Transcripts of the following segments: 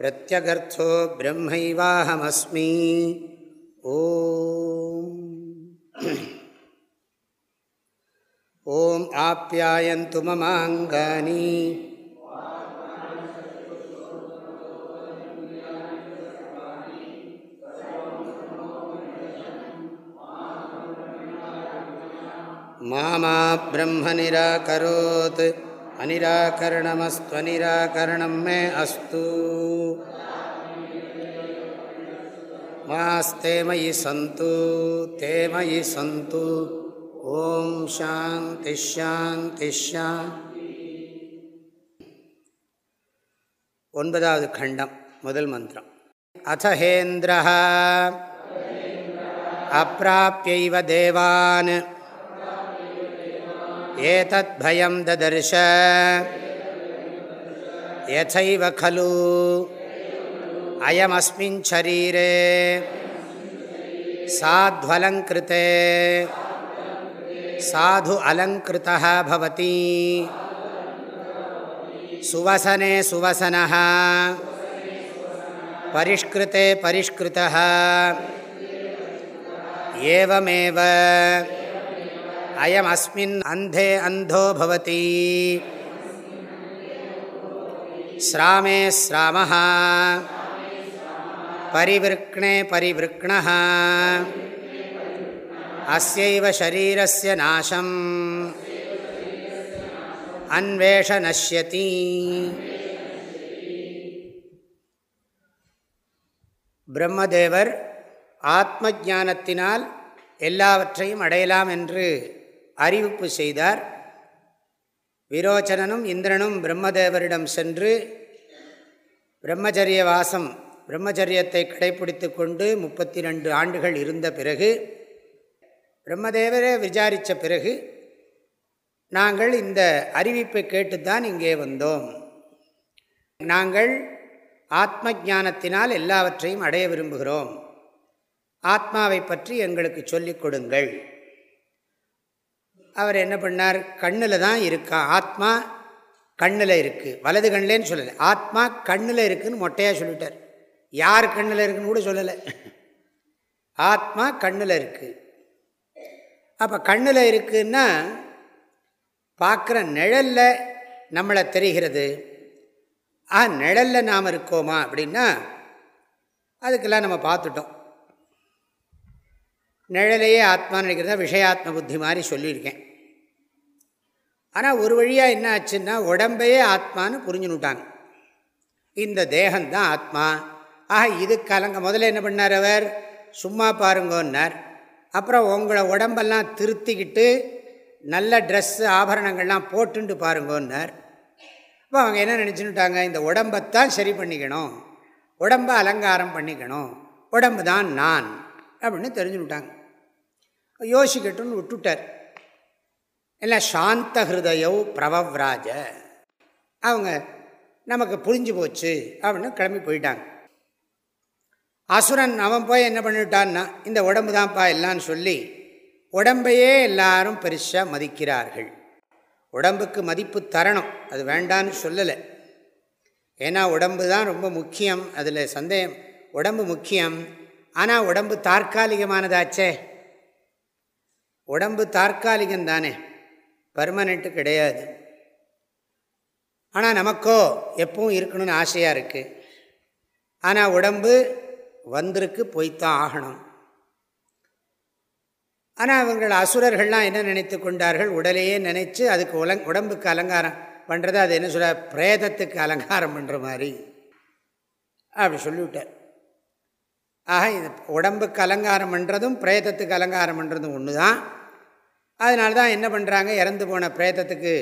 பிரத்யகர்த்தோ பிரம்மைவாஹமஸ்மி ஓம் ஓம் ஆப்யாயந்து மமாங்கானி மாமா பிரம்ம நிராகரோத் अनिराकरणमस्त्वनिराकरणं मे अस्तु मास्ते मयि सन्तु ते मयि सन्तु ॐ शान्तिश्शान्तिश्शा ஒன்பதாவது கண்டம் முதல் மந்திரம் அத்தஹேந்திர அப்பிராப்பியைவ தேவான் एतत् भयं ददर्श। यथैव खलु। अयमस्मिन् शरीरे। साध्वलङ्कृते। साधु अलङ्कृतः भवति। सुवसने सुवसनः। परिष्कृते परिष्कृतः। एवमेव। अयमस्मिन् अन्धे अन्धो भवति श्रामे श्रामः परिवृक्णे परिवृक्णः अस्यैव शरीरस्य नाशम् अन्वेष नश्यति பிரம்மதேவர் ஆத்ம ஞானத்தினால் எல்லாவற்றையும் அடையலாம் என்று அறிவிப்பு செய்தார். விரோச்சனனும் இந்திரனும் பிரம்மதேவரிடம் சென்று பிரம்மச்சரிய வாசம் பிரம்மச்சரியத்தை கடைபிடித்து கொண்டு முப்பத்தி ரெண்டு ஆண்டுகள் இருந்த பிறகு பிரம்மதேவரை விசாரித்த பிறகு நாங்கள் இந்த அறிவிப்பை கேட்டுத்தான் இங்கே வந்தோம். நாங்கள் ஆத்ம ஞானத்தினால் எல்லாவற்றையும் அடைய விரும்புகிறோம். ஆத்மாவை பற்றி எங்களுக்கு சொல்லிக் கொடுங்கள். அவர் என்ன பண்ணார்? கண்ணில் தான் இருக்கா? ஆத்மா கண்ணில் இருக்குது வலது கண்ணிலேன்னு சொல்லலை. ஆத்மா கண்ணில் இருக்குதுன்னு மொட்டையாக சொல்லிட்டார். யார் கண்ணில் இருக்குன்னு கூட சொல்லலை. ஆத்மா கண்ணில் இருக்குது அப்போ கண்ணில் இருக்குன்னா பார்க்குற நிழலில் நம்மளை தெரிகிறது. ஆ நிழலில் நாம் இருக்கோமா அப்படின்னா அதுக்கெல்லாம் நம்ம பார்த்துட்டோம். நிழலையே ஆத்மான்னு நினைக்கிறதா விஷயாத்ம புத்தி மாதிரி சொல்லியிருக்கேன். ஆனால் ஒரு வழியாக என்ன ஆச்சுன்னா உடம்பையே ஆத்மான்னு புரிஞ்சுனுட்டாங்க. இந்த தேகம்தான் ஆத்மா. ஆக இது கலங்க முதல்ல என்ன பண்ணார் அவர்? சும்மா பாருங்கன்னார். அப்புறம் உங்களை உடம்பெல்லாம் திருத்திக்கிட்டு நல்ல ட்ரெஸ்ஸு ஆபரணங்கள்லாம் போட்டுண்டு பாருங்கன்னார். அப்போ அவங்க என்ன நினச்சின்னுட்டாங்க இந்த உடம்பைத்தான் சரி பண்ணிக்கணும். உடம்பை அலங்காரம் பண்ணிக்கணும். உடம்பு தான் நான் அப்படின்னு தெரிஞ்சுட்டாங்க யோசிக்கட்டும்னு விட்டுட்டார். எல்லாம் சாந்த ஹிருதயோ பிரவவ்ராஜ. அவங்க நமக்கு புரிஞ்சு போச்சு அப்படின்னு கிளம்பி போயிட்டாங்க. அசுரன் அவன் போய் என்ன பண்ணிட்டான்னா இந்த உடம்பு தான்ப்பா எல்லான்னு சொல்லி உடம்பையே எல்லாரும் பெருசாக மதிக்கிறார்கள். உடம்புக்கு மதிப்பு தரணும் அது வேண்டான்னு சொல்லலை. ஏன்னா உடம்பு தான் ரொம்ப முக்கியம் அதில் சந்தேகம். உடம்பு முக்கியம் ஆனால் உடம்பு தற்காலிகமானதாச்சே. உடம்பு தற்காலிகம் தானே? பர்மனெண்ட்டு கிடையாது. ஆனால் நமக்கோ எப்பவும் இருக்கணும்னு ஆசையாக இருக்குது ஆனால் உடம்பு வந்திருக்கு போய்த்தான் ஆகணும். ஆனால் அவங்கள் அசுரர்கள்லாம் என்ன நினைத்து கொண்டார்கள்? உடலையே நினைச்சு அதுக்கு உலங் உடம்புக்கு அலங்காரம் பண்ணுறது அது என்ன சொல்ல பிரேதத்துக்கு அலங்காரம் பண்ணுற மாதிரி. அப்படி சொல்லிவிட்டார். ஆக இது உடம்புக்கு அலங்காரம் பண்ணுறதும் பிரேதத்துக்கு அலங்காரம் பண்ணுறதும் ஒன்று தான் அதனால தான் என்ன பண்ணுறாங்க இறந்து போன பிரேதத்துக்கு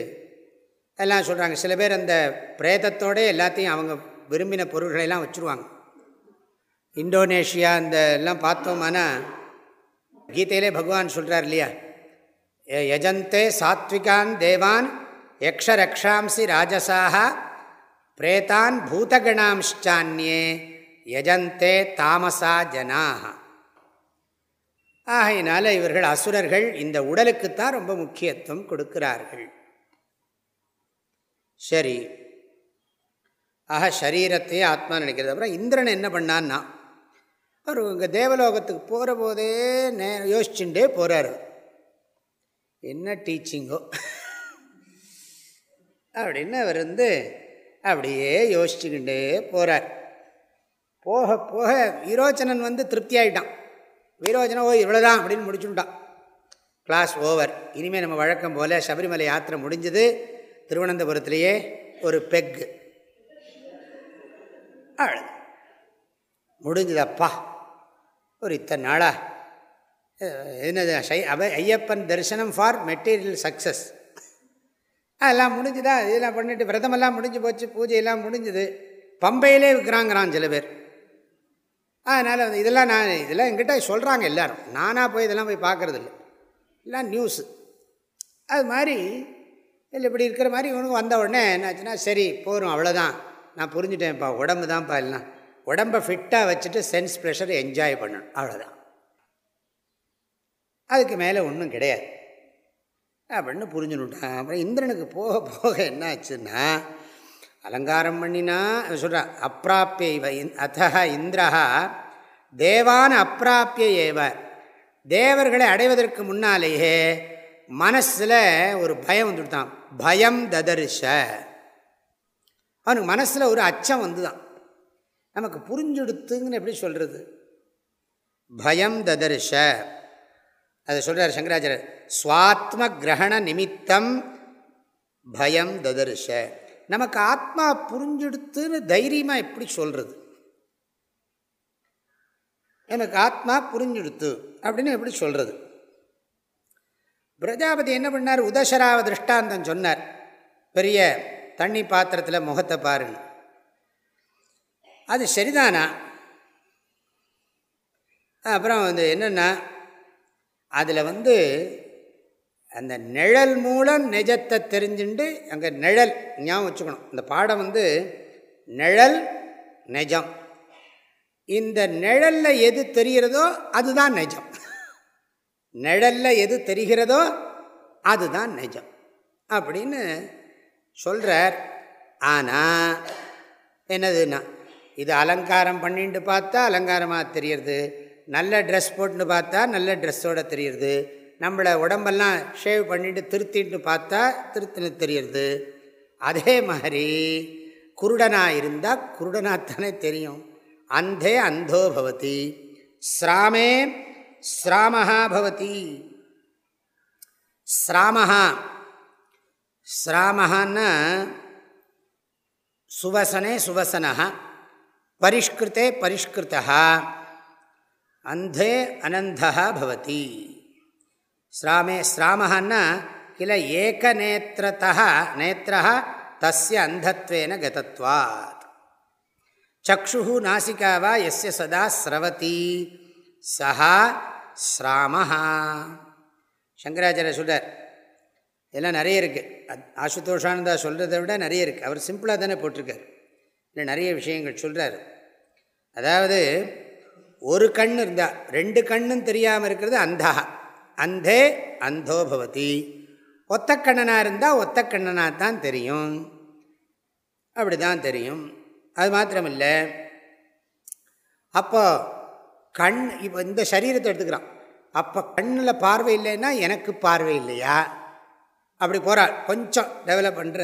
எல்லாம் சொல்கிறாங்க சில பேர் அந்த பிரேதத்தோட எல்லாத்தையும் அவங்க விரும்பின பொருள்களையெல்லாம் வச்சுருவாங்க. இந்தோனேஷியா இந்த எல்லாம் பார்த்தோம்னா கீதையிலே பகவான் சொல்கிறார் இல்லையா? யஜந்தே சாத்விகான் தேவான் யக்ஷரக்ஷாம்சி ராஜசாக பிரேதான் பூதகணாம்ஷான்யே யஜந்தே தாமசா ஜனாக ஆகையினால இவர்கள் அசுரர்கள் இந்த உடலுக்குத்தான் ரொம்ப முக்கியத்துவம் கொடுக்கிறார்கள். சரி. ஆக சரீரத்தையே ஆத்மா நினைக்கிறது. அப்புறம் இந்திரன் என்ன பண்ணான்னா அவர் இங்கே தேவலோகத்துக்கு போகிற போதே நே யோசிச்சுட்டே போகிறார் என்ன டீச்சிங்கோ? அப்படின்னு அவர் வந்து அப்படியே யோசிச்சுக்கிட்டே போகிறார் போக போக விரோச்சனன் வந்து திருப்தி ஆகிட்டான் வீரோஜனம் ஓ இவ்வளோதான் அப்படின்னு முடிச்சுட்டான் கிளாஸ் ஓவர் இனிமேல் நம்ம வழக்கம் போல் சபரிமலை யாத்திரை முடிஞ்சது. திருவனந்தபுரத்துலேயே ஒரு பெக்கு முடிஞ்சதப்பா. ஒரு இத்தனை நாளா. என்னது ஐயப்பன் தரிசனம் ஃபார் மெட்டீரியல் சக்ஸஸ் அதெல்லாம் முடிஞ்சுதா? இதெல்லாம் பண்ணிட்டு விரதமெல்லாம் முடிஞ்சு போச்சு. பூஜையெல்லாம் முடிஞ்சுது. பம்பையிலே விற்கிறாங்கிறான் சில பேர். அதனால் வந்து இதெல்லாம் நான் இதெல்லாம் எங்கிட்ட சொல்கிறாங்க எல்லோரும். நானாக போய் இதெல்லாம் போய் பார்க்குறது இல்லை எல்லாம் நியூஸு அது மாதிரி இல்லை இப்படி இருக்கிற மாதிரி இவனுக்கு வந்த உடனே என்னாச்சுன்னா சரி போகிறோம் அவ்வளோதான் நான் புரிஞ்சுட்டேன்ப்பா உடம்பு தான்ப்பா எல்லாம். உடம்பை ஃபிட்டாக வச்சுட்டு சென்ஸ் ப்ரெஷர் என்ஜாய் பண்ணணும். அவ்வளோதான் அதுக்கு மேலே ஒன்றும் கிடையாது. அப்படின்னு புரிஞ்சுனுட்டான் அப்புறம் இந்திரனுக்கு போக போக என்னாச்சுன்னா அலங்காரம் பண்ணினா சொல்கிறா அப்பிராப்பிய இவ அத்த இந்திரா தேவான் அப்பிராப்பிய ஏவ தேவர்களை அடைவதற்கு முன்னாலேயே மனசில் ஒரு பயம் வந்துவிட்டான் பயம் ததர்ஷ. அவனுக்கு மனசில் ஒரு அச்சம் வந்துதான். நமக்கு புரிஞ்சுடுத்துங்கன்னு எப்படி சொல்கிறது பயம் ததர்ஷ. அதை சொல்கிறார் சங்கராச்சாரியர். சுவாத்ம கிரகண நிமித்தம் பயம் ததர்ஷ. நமக்கு ஆத்மா புரிஞ்சுடுத்துன்னு தைரியமாக எப்படி சொல்கிறது எனக்கு ஆத்மா புரிஞ்சுடுத்து அப்படின்னு எப்படி சொல்கிறது பிரஜாபதி என்ன பண்ணார்? உதசராவ திருஷ்டாந்தம் சொன்னார். பெரிய தண்ணி பாத்திரத்தில் முகத்தை பாருங்க அது சரிதானா? அப்புறம் வந்து என்னென்னா அதில் வந்து அந்த நிழல் மூலம் நிஜத்தை தெரிஞ்சுண்டு அங்கே நிழல் ஞாபகம் வச்சுக்கணும். இந்த பாடம் வந்து நிழல் நிஜம். இந்த நிழலில் எது தெரிகிறதோ அதுதான் நிஜம். நிழலில் எது தெரிகிறதோ அதுதான் நிஜம். அப்படின்னு சொல்கிறார் ஆனால் என்னதுன்னா இது அலங்காரம் பண்ணிட்டு பார்த்தா அலங்காரமாக தெரியறது. நல்ல ட்ரெஸ் போட்டுன்னு பார்த்தா நல்ல ட்ரெஸ்ஸோடு தெரியுறது. நம்மளை உடம்பெல்லாம் ஷேவ் பண்ணிட்டு திருத்தின்னு பார்த்தா திருத்தினு தெரியறது. அதே மாதிரி குருடனாக இருந்தால் குருடனாகத்தானே தெரியும். அந்தே அந்தோ பவதி. ஸ்ராமே ஸ்ராமஹா பவதி. ஸ்ராமஹா. ஸ்ராமஹான்னா சுவசனே சுவசனா பரிஷ்கிருத்தே பரிஷ்கிருத்தா அந்தே அனந்தா பவதி. ஸ்ராமே ஸ்ராமஹன்னா கில ஏகநேத்திரத்தா நேத்திரா தஸ்ய அந்தத்வேன கதத்வாத். சக்ஷு நாசிகா வா எஸ்ய சதா ஸ்ரவதி சஹா ஸ்ராமஹா. சங்கராச்சாரிய சொல்கிறார் இதெல்லாம் நிறைய இருக்குது ஆசுதோஷானந்தா சொல்கிறத விட நிறைய இருக்குது அவர் சிம்பிளாக தானே போட்டிருக்கார். இல்லை நிறைய விஷயங்கள் சொல்கிறார் அதாவது ஒரு கண் இருந்தால் ரெண்டு கண்ணும் தெரியாமல் இருக்கிறது அந்தகா அந்தே அந்தோ பவதி. ஒத்தக்கண்ணனாக இருந்தால் ஒத்தக்கண்ணனாக தான் தெரியும். அப்படி தான் தெரியும். அது மாத்திரமில்லை. அப்போ கண் இப்போ இந்த சரீரத்தை எடுத்துக்கிறான். அப்போ கண்ணில் பார்வை இல்லைன்னா எனக்கு பார்வை இல்லையா? அப்படி போகிறாள் கொஞ்சம் டெவலப் பண்ணுற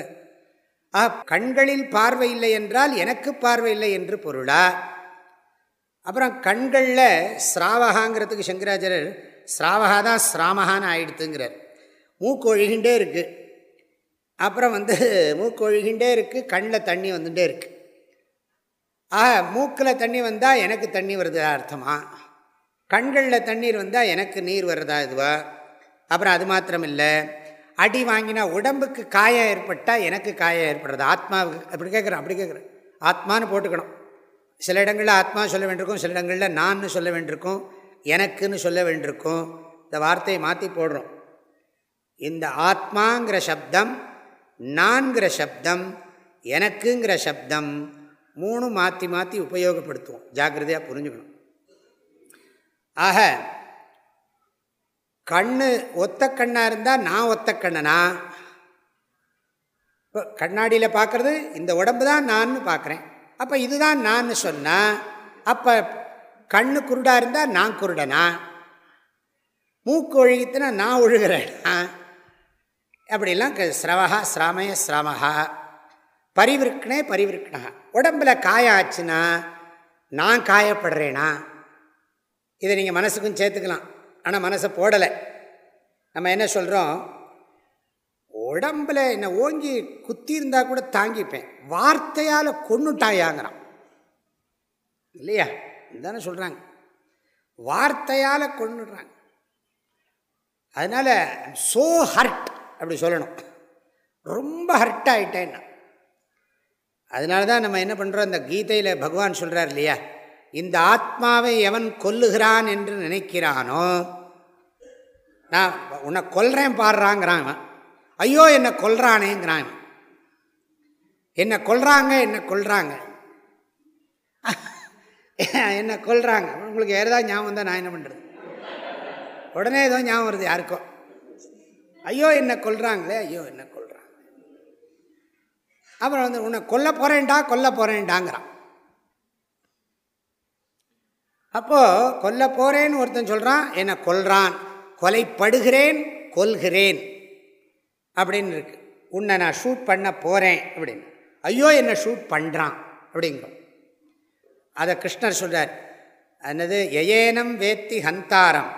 ஆ கண்களில் பார்வை இல்லை என்றால் எனக்கு பார்வை இல்லை என்று பொருளா? அப்புறம் கண்களில் ஸ்ராவகாங்கிறதுக்கு சங்கராச்சாரர் ஸ்ராவகா தான் ஸ்ராமகான்னு ஆயிடுத்துங்கிறார். மூக்கு ஒழுகின்றே இருக்குது அப்புறம் வந்து மூக்கு ஒழுகின்றே இருக்குது கண்ணில் தண்ணி வந்துட்டே இருக்குது ஆக மூக்கில் தண்ணி வந்தால் எனக்கு தண்ணி வருதா அர்த்தமா? கண்களில் தண்ணீர் வந்தால் எனக்கு நீர் வருதா இதுவா? அப்புறம் அது மாத்திரம் இல்லை அடி வாங்கினா உடம்புக்கு காயம் ஏற்பட்டால் எனக்கு காயம் ஏற்படுறது. ஆத்மாவுக்கு அப்படி கேட்குறேன் அப்படி கேட்குறேன் ஆத்மானு போட்டுக்கணும். சில இடங்களில் ஆத்மா சொல்ல வேண்டியிருக்கும் சில இடங்களில் நான் சொல்ல வேண்டியிருக்கும். எனக்குன்னு சொல்ல வேண்டியிருக்கும். இந்த வார்த்தையை மாற்றி போடுறோம். இந்த ஆத்மாங்கிற சப்தம் நான்கிற சப்தம் எனக்குங்கிற சப்தம் மூணு மாற்றி மாற்றி உபயோகப்படுத்துவோம். ஜாக்கிரதையாக புரிஞ்சுக்கணும். ஆக கண்ணு ஒத்த கண்ணாக இருந்தால் நான் ஒத்த கண்ணனா? இப்போ கண்ணாடியில் பார்க்குறது இந்த உடம்பு தான் நான் பார்க்குறேன் அப்போ இதுதான் நான் சொன்னால் அப்போ கண்ணு குருடாக இருந்தால் நான் குருடனா? மூக்கு ஒழுகித்துனா நான் ஒழுகிறேனா? அப்படிலாம் ஸ்ரவஹா ஸ்ராமய ஸ்ராமஹா பரிவிற்கனே பரிவிற்கனா உடம்பில் காயம் ஆச்சுன்னா நான் காயப்படுறேனா? இதை நீங்கள் மனசுக்கும் சேர்த்துக்கலாம். ஆனால் மனசை போடலை. நம்ம என்ன சொல்கிறோம் உடம்பில் என்னை ஓங்கி குத்தியிருந்தா கூட தாங்கிப்பேன். வார்த்தையால் கொண்டுட்டாயாங்கிறான் இல்லையா? தானே சொல்கிறாங்க வார்த்தையால் கொண்டுடுறாங்க அதனால் சோ ஹர்ட் அப்படி சொல்லணும். ரொம்ப ஹர்ட் ஆகிட்டேன் நான் அதனால தான் நம்ம என்ன பண்ணுறோம் இந்த கீதையில் பகவான் சொல்கிறார் இல்லையா? இந்த ஆத்மாவை எவன் கொல்லுகிறான் என்று நினைக்கிறானோ? நான் உன்னை கொல்றேன் பாடுறாங்கிறான் ஐயோ என்னை கொல்றானேங்கிறான் என்னை கொல்றாங்க என்னை கொல்றாங்க. என்னை கொல்றாங்க. உங்களுக்கு வேறு ஏதாவது ஞாபகம் தான் நான் என்ன பண்ணுறது உடனே ஏதோ ஞாபகம் வருது யாருக்கும் ஐயோ என்னை கொல்றாங்களே. ஐயோ என்ன கொல்றாங்க. அப்புறம் வந்து உன்னை கொல்ல போகிறேன்டா கொல்ல போகிறேன்டாங்கிறான் அப்போது கொல்ல போகிறேன்னு ஒருத்தன் சொல்கிறான் என்னை கொல்றான். கொலைப்படுகிறேன் கொல்கிறேன். அப்படின்னு இருக்கு. உன்னை நான் ஷூட் பண்ண போகிறேன் அப்படின்னு. ஐயோ என்னை ஷூட் பண்ணுறான் அப்படிங்கிறோம். அதை கிருஷ்ணர் சொல்கிறார் என்னது? எயேனம் வேத்தி ஹந்தாரம்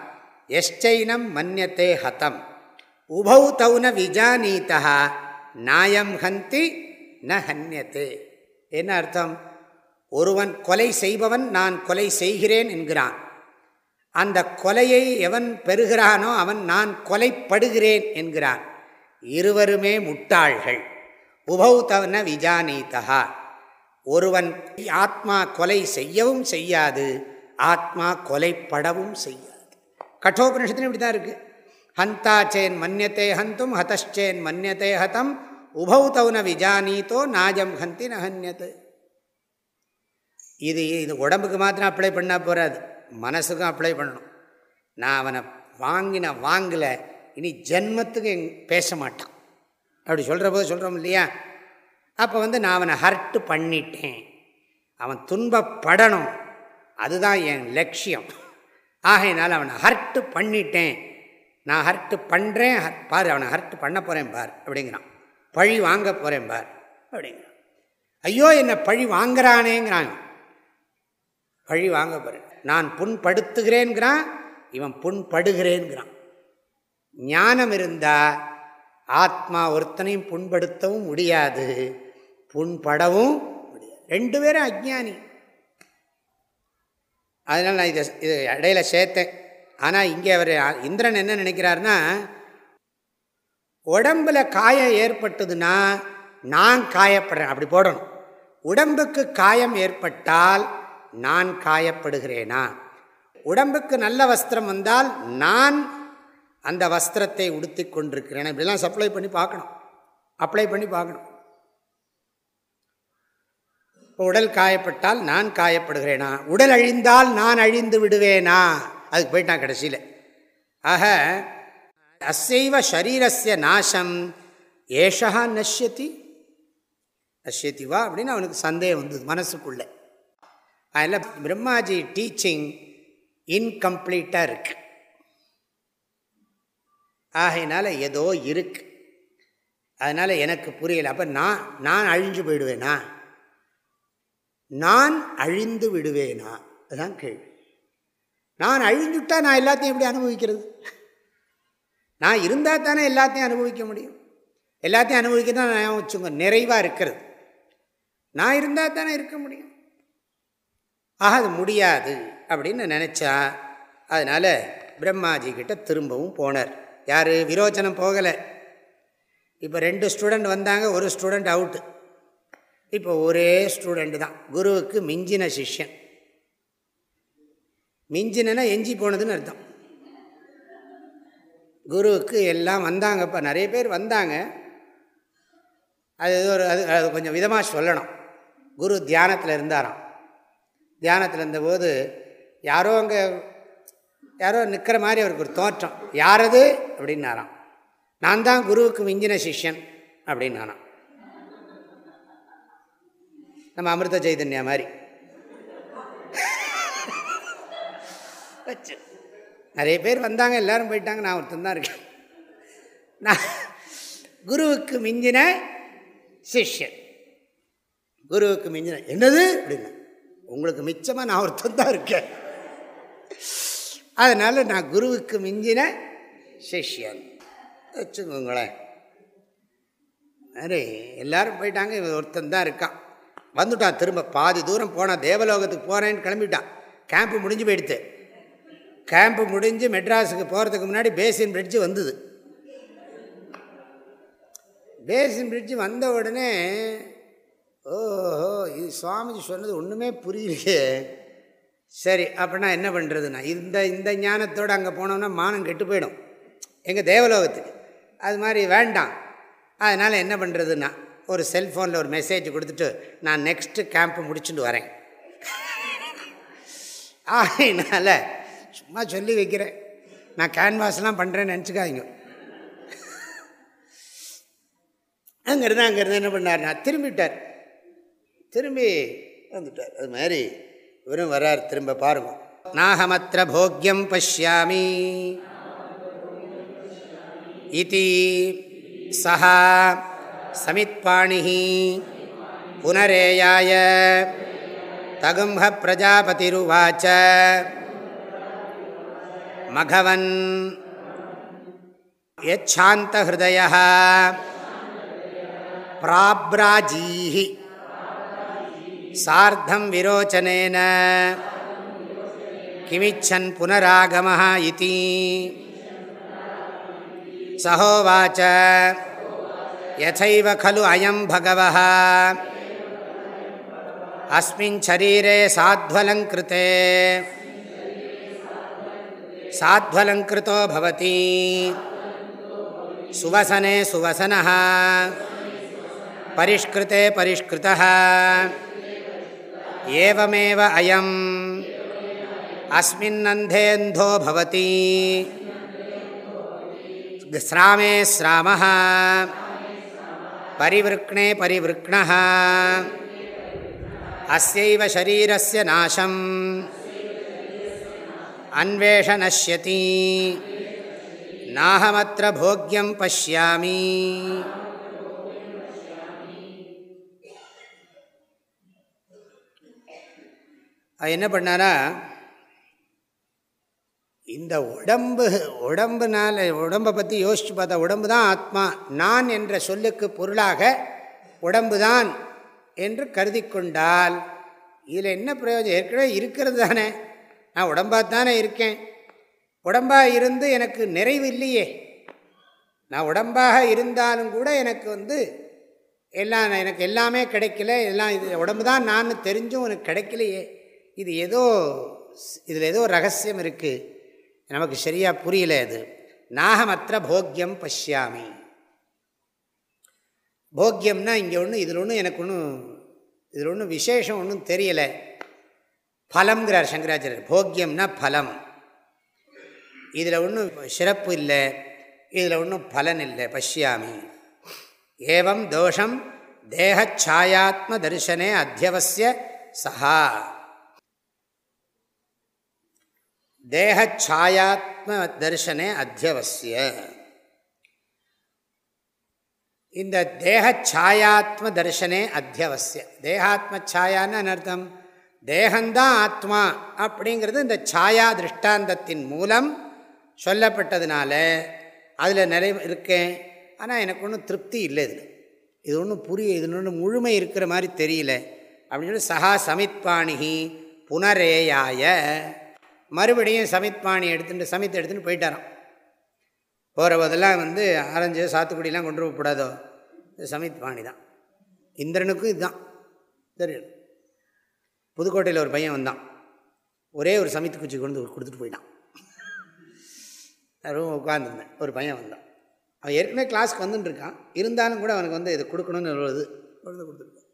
எஷ்சைனம் மன்யத்தே ஹதம். உபௌ தௌன விஜானீதா நாயம் ஹந்தி ந ஹன்யத்தே. என்ன அர்த்தம்? ஒருவன் கொலை செய்பவன் நான் கொலை செய்கிறேன் என்கிறான். அந்த கொலையை எவன் பெறுகிறானோ அவன் நான் கொலைப்படுகிறேன் என்கிறான். இருவருமே முட்டாள்கள். உபௌ தவன விஜானீதா ஒருவன் ஆத்மா கொலை செய்யவும் செய்யாது ஆத்மா கொலைப்படவும் செய்யாது. கட்டோபனிஷத்துல இப்படி தான் இருக்குது ஹந்தாச்சேன் மன்யத்தே ஹந்தும் ஹதச்சேன் மன்னியத்தை ஹதம் உபௌதௌன விஜானீத்தோ நாஜம் ஹந்தி நஹன்யத்து இது இது உடம்புக்கு மாத்திரம் அப்ளை பண்ணால் போகாது மனசுக்கும் அப்ளை பண்ணணும். நான் அவனை வாங்கின வாங்கலை இனி ஜென்மத்துக்கு எங் பேச மாட்டான். அப்படி சொல்கிற போது சொல்கிறோம் இல்லையா? அப்போ வந்து நான் அவனை ஹர்ட்டு பண்ணிட்டேன். அவன் துன்பப்படணும். அதுதான் என் லட்சியம். ஆகையினால் அவனை ஹர்ட்டு பண்ணிட்டேன். நான் ஹர்ட்டு பண்ணுறேன் பார் அவனை ஹர்ட்டு பண்ண போகிறேன் பார் அப்படிங்கிறான். பழி வாங்க போகிறேன் பார் அப்படிங்கிறான். ஐயோ என்னை பழி வாங்குறானேங்கிறான். பழி வாங்க போகிறேன் நான் புண்படுத்துகிறேன்கிறான் இவன் புண்படுகிறேன்கிறான் ஞானம் இருந்தால் ஆத்மா ஒருத்தனையும் புண்படுத்தவும் முடியாது. புண்படவும் முடியாது. ரெண்டு பேரும் அஜ்ஞானி. அதனால் நான் இதை இது இடையில சேர்த்தேன். ஆனால் இங்கே அவர் இந்திரன் என்ன நினைக்கிறாருன்னா உடம்பில் காயம் ஏற்பட்டதுன்னா நான் காயப்படுறேன் அப்படி போடணும். உடம்புக்கு காயம் ஏற்பட்டால் நான் காயப்படுகிறேனா? உடம்புக்கு நல்ல வஸ்திரம் வந்தால் நான் அந்த வஸ்திரத்தை உடுத்தி கொண்டிருக்கிறேன்? இப்படிலாம் சப்ளை பண்ணி பார்க்கணும். அப்ளை பண்ணி பார்க்கணும். இப்போ உடல் காயப்பட்டால் நான் காயப்படுகிறேனா? உடல் அழிந்தால் நான் அழிந்து விடுவேனா? அதுக்கு போயிட்டான் கடைசியில். ஆக அசைவ ஷரீரஸ்ய நாசம். ஏஷா நஷ்யத்தி நஷ்யத்தி வா அப்படின்னு அவனுக்கு சந்தேகம் வந்தது மனசுக்குள்ளே. அதில் பிரம்மாஜி டீச்சிங் இன்கம்ப்ளீட்டாக இருக்கு. ஆகையினால ஏதோ இருக்கு. அதனால் எனக்கு புரியலை. அப்போ நான் நான் அழிஞ்சு போயிடுவேனா? நான் அழிந்து விடுவேனா? அதுதான் கேள்வி. நான் அழிஞ்சுட்டா நான் எல்லாத்தையும் எப்படி அனுபவிக்கிறது? நான் இருந்தால் தானே எல்லாத்தையும் அனுபவிக்க முடியும். எல்லாத்தையும் அனுபவிக்க தான் நான் வச்சுங்க நிறைவாக இருக்கிறது. நான் இருந்தால் தானே இருக்க முடியும். ஆக அது முடியாது அப்படின்னு நினச்சா அதனால் பிரம்மாஜி கிட்ட திரும்பவும் போனார். யார்? விரோச்சனம் போகலை. இப்போ ரெண்டு ஸ்டூடெண்ட் வந்தாங்க ஒரு ஸ்டூடெண்ட் அவுட்டு இப்போ ஒரே ஸ்டூடெண்ட் தான். குருவுக்கு மிஞ்சின சிஷ்யன். மிஞ்சினா எஞ்சி போனதுன்னு அர்த்தம். குருவுக்கு எல்லாம் வந்தாங்கப்பா. நிறைய பேர் வந்தாங்க. அது ஒரு அது அது கொஞ்சம் விதமாக சொல்லணும். குரு தியானத்தில் இருந்தாராம். தியானத்தில் இருந்தபோது யாரோ அங்கே யாரோ நிற்கிற மாதிரி அவருக்கு ஒரு தோற்றம். யாரது அப்படின்னாராம். நான் தான் குருவுக்கு மிஞ்சின சிஷ்யன். அப்படின்னாராம். நம்ம அமிர்த சைதன்யா மாதிரி. வச்சு. நிறைய பேர் வந்தாங்க எல்லோரும் போயிட்டாங்க நான் ஒருத்தன் தான் இருக்கேன். நான் குருவுக்கு மிஞ்சின சிஷ்யன். குருவுக்கு மிஞ்சின என்னது? அப்படின்னா உங்களுக்கு மிச்சமாக நான் ஒருத்தன் தான் இருக்கேன். அதனால் நான் குருவுக்கு மிஞ்சின சிஷ்யன். வச்சுக்கோங்களேன். மாதிரி எல்லோரும் போயிட்டாங்க இவன் ஒருத்தன் தான் இருக்கான். வந்துட்டான் திரும்ப. பாதி தூரம் போனான் தேவலோகத்துக்கு போகிறேன்னு கிளம்பிட்டான். கேம்ப்பு முடிஞ்சு போயிடுத்து. கேம்ப்பு முடிஞ்சு மெட்ராஸுக்கு போகிறதுக்கு முன்னாடி பேசின் பிரிட்ஜு வந்தது. பேசின் பிரிட்ஜு வந்த உடனே ஓஹோ இது சுவாமிஜி சொன்னது ஒன்றுமே புரியலையே. சரி அப்படின்னா என்ன பண்ணுறதுண்ணா இந்த இந்த ஞானத்தோடு அங்கே போனோம்னா மானம் கெட்டு போயிடும். எங்கள் தேவலோகத்துக்கு. அது மாதிரி வேண்டாம். அதனால் என்ன பண்ணுறதுன்னா ஒரு செல்ஃபோனில் ஒரு மெசேஜ் கொடுத்துட்டு நான் நெக்ஸ்ட்டு கேம்ப்பு முடிச்சுட்டு வரேன். அதனால் சும்மா சொல்லி வைக்கிறேன். நான் கேன்வாஸ்லாம் பண்ணுறேன்னு நினச்சிக்காதீங்க. அங்கேருந்து அங்கேருந்து என்ன பண்ணார்? நான் திரும்பிட்டார். திரும்பி வந்துட்டார். அது மாதிரி இவரும் வரார். திரும்ப பாருங்க. நாகமத்திர போக்கியம் பசியாமி இதி சஹா சமித்பாணி புனரேயாய தகும்ப பிரஜாபதிருவாச்ச மகவன் யச்சாந்தஹய பிராப்ராஜீஹி சார்த்தம் விரோச்சனேன கிமிச்சன் புனராகம இதி சகோவாச்ச यथैव खलु अयं भगवः। अस्मिन् शरीरे साध्वलङ्कृते। साध्वलङ्कृतो भवति। सुवसने सुवसनः। परिष्कृते परिष्कृतः। एवमेव अयम्। अस्मिन्नन्धेऽन्धो भवति। स्रामे பரிவிருக்ணே பரிவிருக்ண அசைவ சரீரஸ்ய நாசம் அன்வேஷ நஷ்யதி. நாகமத்திர போக்கியம் பசியாமி அது என்ன பண்ணாரா? இந்த உடம்பு உடம்புனால உடம்பை பற்றி யோசித்து பார்த்தா உடம்பு தான் ஆத்மா. நான் என்ற சொல்லுக்கு பொருளாக உடம்பு தான் என்று கருதி கொண்டால் இதில் என்ன பிரயோஜனம்? ஏற்கனவே இருக்கிறது தானே. நான் உடம்பாக தானே இருக்கேன். உடம்பாக இருந்து எனக்கு நிறைவு இல்லையே. நான் உடம்பாக இருந்தாலும் கூட எனக்கு வந்து எல்லாம் எனக்கு எல்லாமே கிடைக்கல. எல்லாம் இது உடம்பு தான் நான் தெரிஞ்சும் எனக்கு கிடைக்கலையே. இது ஏதோ இதில் ஏதோ ரகசியம் இருக்குது நமக்கு சரியாக புரியல அது. நாகமற்ற போக்கியம் பஷ்யாமி. போக்கியம்னா இங்கே ஒன்று இதில் ஒன்றும் எனக்கு ஒன்றும் இதில் ஒன்றும் விசேஷம் ஒன்றும் தெரியலை. ஃபலம்ங்கிறார் சங்கராச்சாரியர். போக்கியம்னா ஃபலம் இதில் ஒன்றும் சிறப்பு இல்லை இதில் ஒன்றும் பலன் இல்லை பஷ்யாமி. ஏவம் தோஷம் தேகச்சாயாத்ம தரிசனே அத்தியவசிய சஹா. தேகச்சாயாத்ம தரிசனே அத்தியவசிய. இந்த தேகச்சாயாத்ம தரிசனே அத்தியவசிய. தேகாத்ம சாயான்னு அர்த்தம்? தேகந்தான் ஆத்மா அப்படிங்கிறது இந்த சாயா திருஷ்டாந்தத்தின் மூலம் சொல்லப்பட்டதுனால அதில் நிறைய இருக்கேன் ஆனால் எனக்கு ஒன்றும் திருப்தி இல்லை இதில். இது ஒன்றும் புரிய இது ஒன்றும் முழுமை இருக்கிற மாதிரி தெரியல. அப்படின்னு சொல்லி சகா சமித்பாணிகி புனரேயாய. மறுபடியும் சமித்பாணி எடுத்துட்டு சமித் எடுத்துகிட்டு போயிட்டாரான் போகிற போதெல்லாம் வந்து ஆரஞ்சு சாத்துக்குடிலாம் கொண்டு போகக்கூடாதோ சமித் பாணி தான். இந்திரனுக்கும் இதுதான். தெரியும் புதுக்கோட்டையில் ஒரு பையன் வந்தான். ஒரே ஒரு சமித்து குச்சி கொண்டு கொடுத்துட்டு போயிட்டான். ரூம் உட்காந்துருந்தேன் ஒரு பையன் வந்தான். அவன் ஏற்கனவே கிளாஸ்க்கு வந்துட்டு இருக்கான். இருந்தாலும் கூட அவனுக்கு வந்து இதை கொடுக்கணும்னு இது கொண்டு கொடுத்துருக்கான்.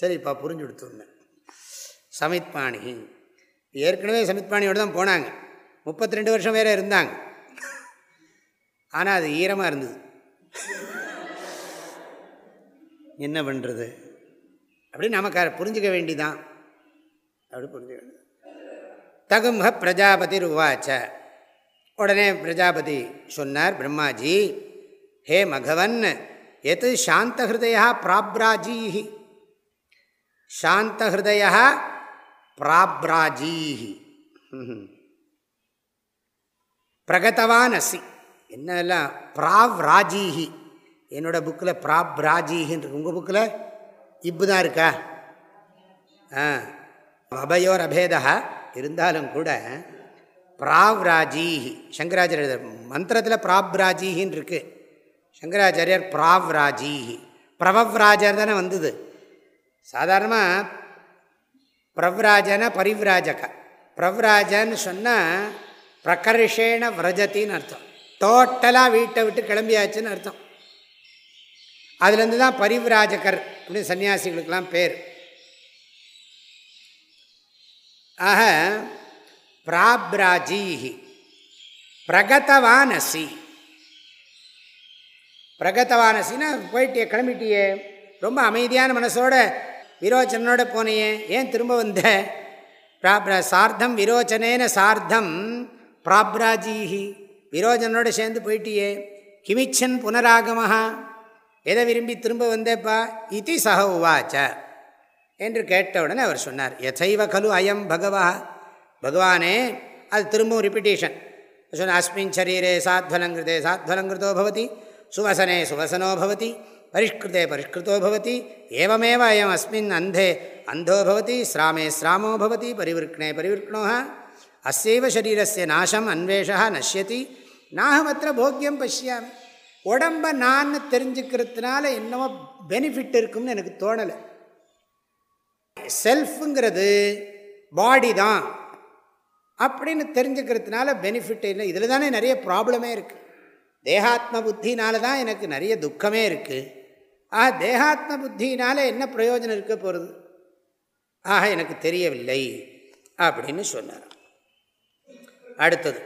சரிப்பா புரிஞ்சு கொடுத்துருந்தேன். சமித் பாணி. ஏற்கனவே சமித்பாணியோடு தான் போனாங்க. முப்பத்தி ரெண்டு வருஷம் வேறு இருந்தாங்க. ஆனால் அது ஈரமாக இருந்தது. என்ன பண்ணுறது அப்படி நமக்கு புரிஞ்சுக்க வேண்டிதான். அப்படி புரிஞ்சுக்க வேண்டியது தகும்ஹ பிரஜாபதி ருவாச்ச உடனே பிரஜாபதி சொன்னார் பிரம்மாஜி ஹே மகவன் எது சாந்தஹிருதயா பிராப்ராஜீஹி? சாந்தஹிருதயா பிராப்ராஜீஹி. பிரகதவான் அசி என்னெல்லாம் பிராவ்ராஜீஹி. என்னோடய புக்கில் பிராப்ராஜீஹின்னு உங்கள் புக்கில்? இப்பு தான் இருக்கா? ஆ. அபயோர் அபேதா இருந்தாலும் கூட பிராவ்ராஜீஹி. சங்கராச்சாரியர் மந்திரத்தில் பிராப்ராஜீஹின்னு இருக்குது சங்கராச்சாரியர் பிராவ்ராஜீஹி. பிரபவ்ராஜர் தானே வந்தது. சாதாரணமாக பிரவ்ராஜன பரிவிராஜக. பிரவ்ராஜன்னு சொன்னால் பிரகர்ஷேன விரஜத்தின்னு அர்த்தம். டோட்டலாக வீட்டை விட்டு கிளம்பியாச்சுன்னு அர்த்தம். அதுலேருந்து தான் பரிவிராஜகர் அப்படின்னு சன்னியாசிகளுக்கெல்லாம் பேர். ஆக பிராப்ராஜீஹி. பிரகதவானசி. பிரகதவானசின்னா போயிட்டியே கிளம்பிட்டியே. ரொம்ப அமைதியான மனசோட விரோச்சனோட போனையே ஏன் திரும்ப வந்த? சார்த்தம் விரோச்சனேன சார்த்தம் பிராப்ராஜீஹி. விரோஜனோட சேர்ந்து போயிட்டியே. கிமிச்சன் புனராகமஹா. எதை விரும்பி திரும்ப வந்தேப்பா? இது சக உவாச்ச. என்று கேட்டவுடனே அவர் சொன்னார் எதைவ கலு அயம் பகவா? பகவானே அது திரும்பவும் ரிப்பிட்டேஷன் சொன்ன அஸ்மின் சரீரே சாத்வலங்கிருதே சாத்வலங்கிருதோ பவதி சுவசனே சுவசனோ பவதி. பரிஷ்கிருதே பரிஷ்கிருதோ பவதி ஏவமேவ அயம் அஸ்மின் அந்தே அந்தோ பவதி ஸ்ராமே ஸ்ராமோ பவதி பரிவிற்கணே பரிவிற்கணோ அசைவ சரீரஸ்ய நாசம் அன்வேஷா நஷ்யதி நாகமத்திர போக்கியம் பசியாமி உடம்பை நான் தெரிஞ்சுக்கிறதுனால என்னவோ பெனிஃபிட் இருக்கும்னு எனக்கு தோணலை. செல்ஃபுங்கிறது பாடி தான். அப்படின்னு தெரிஞ்சுக்கிறதுனால பெனிஃபிட் இல்லை. இதில் தானே நிறைய ப்ராப்ளமே இருக்குது தேகாத்ம புத்தினால தான் எனக்கு நிறைய துக்கமே இருக்குது ஆ தேகாத்ம புத்தினால என்ன பிரயோஜனம் இருக்க போகிறது ஆக எனக்கு தெரியவில்லை அப்படின்னு சொன்னார். அடுத்தது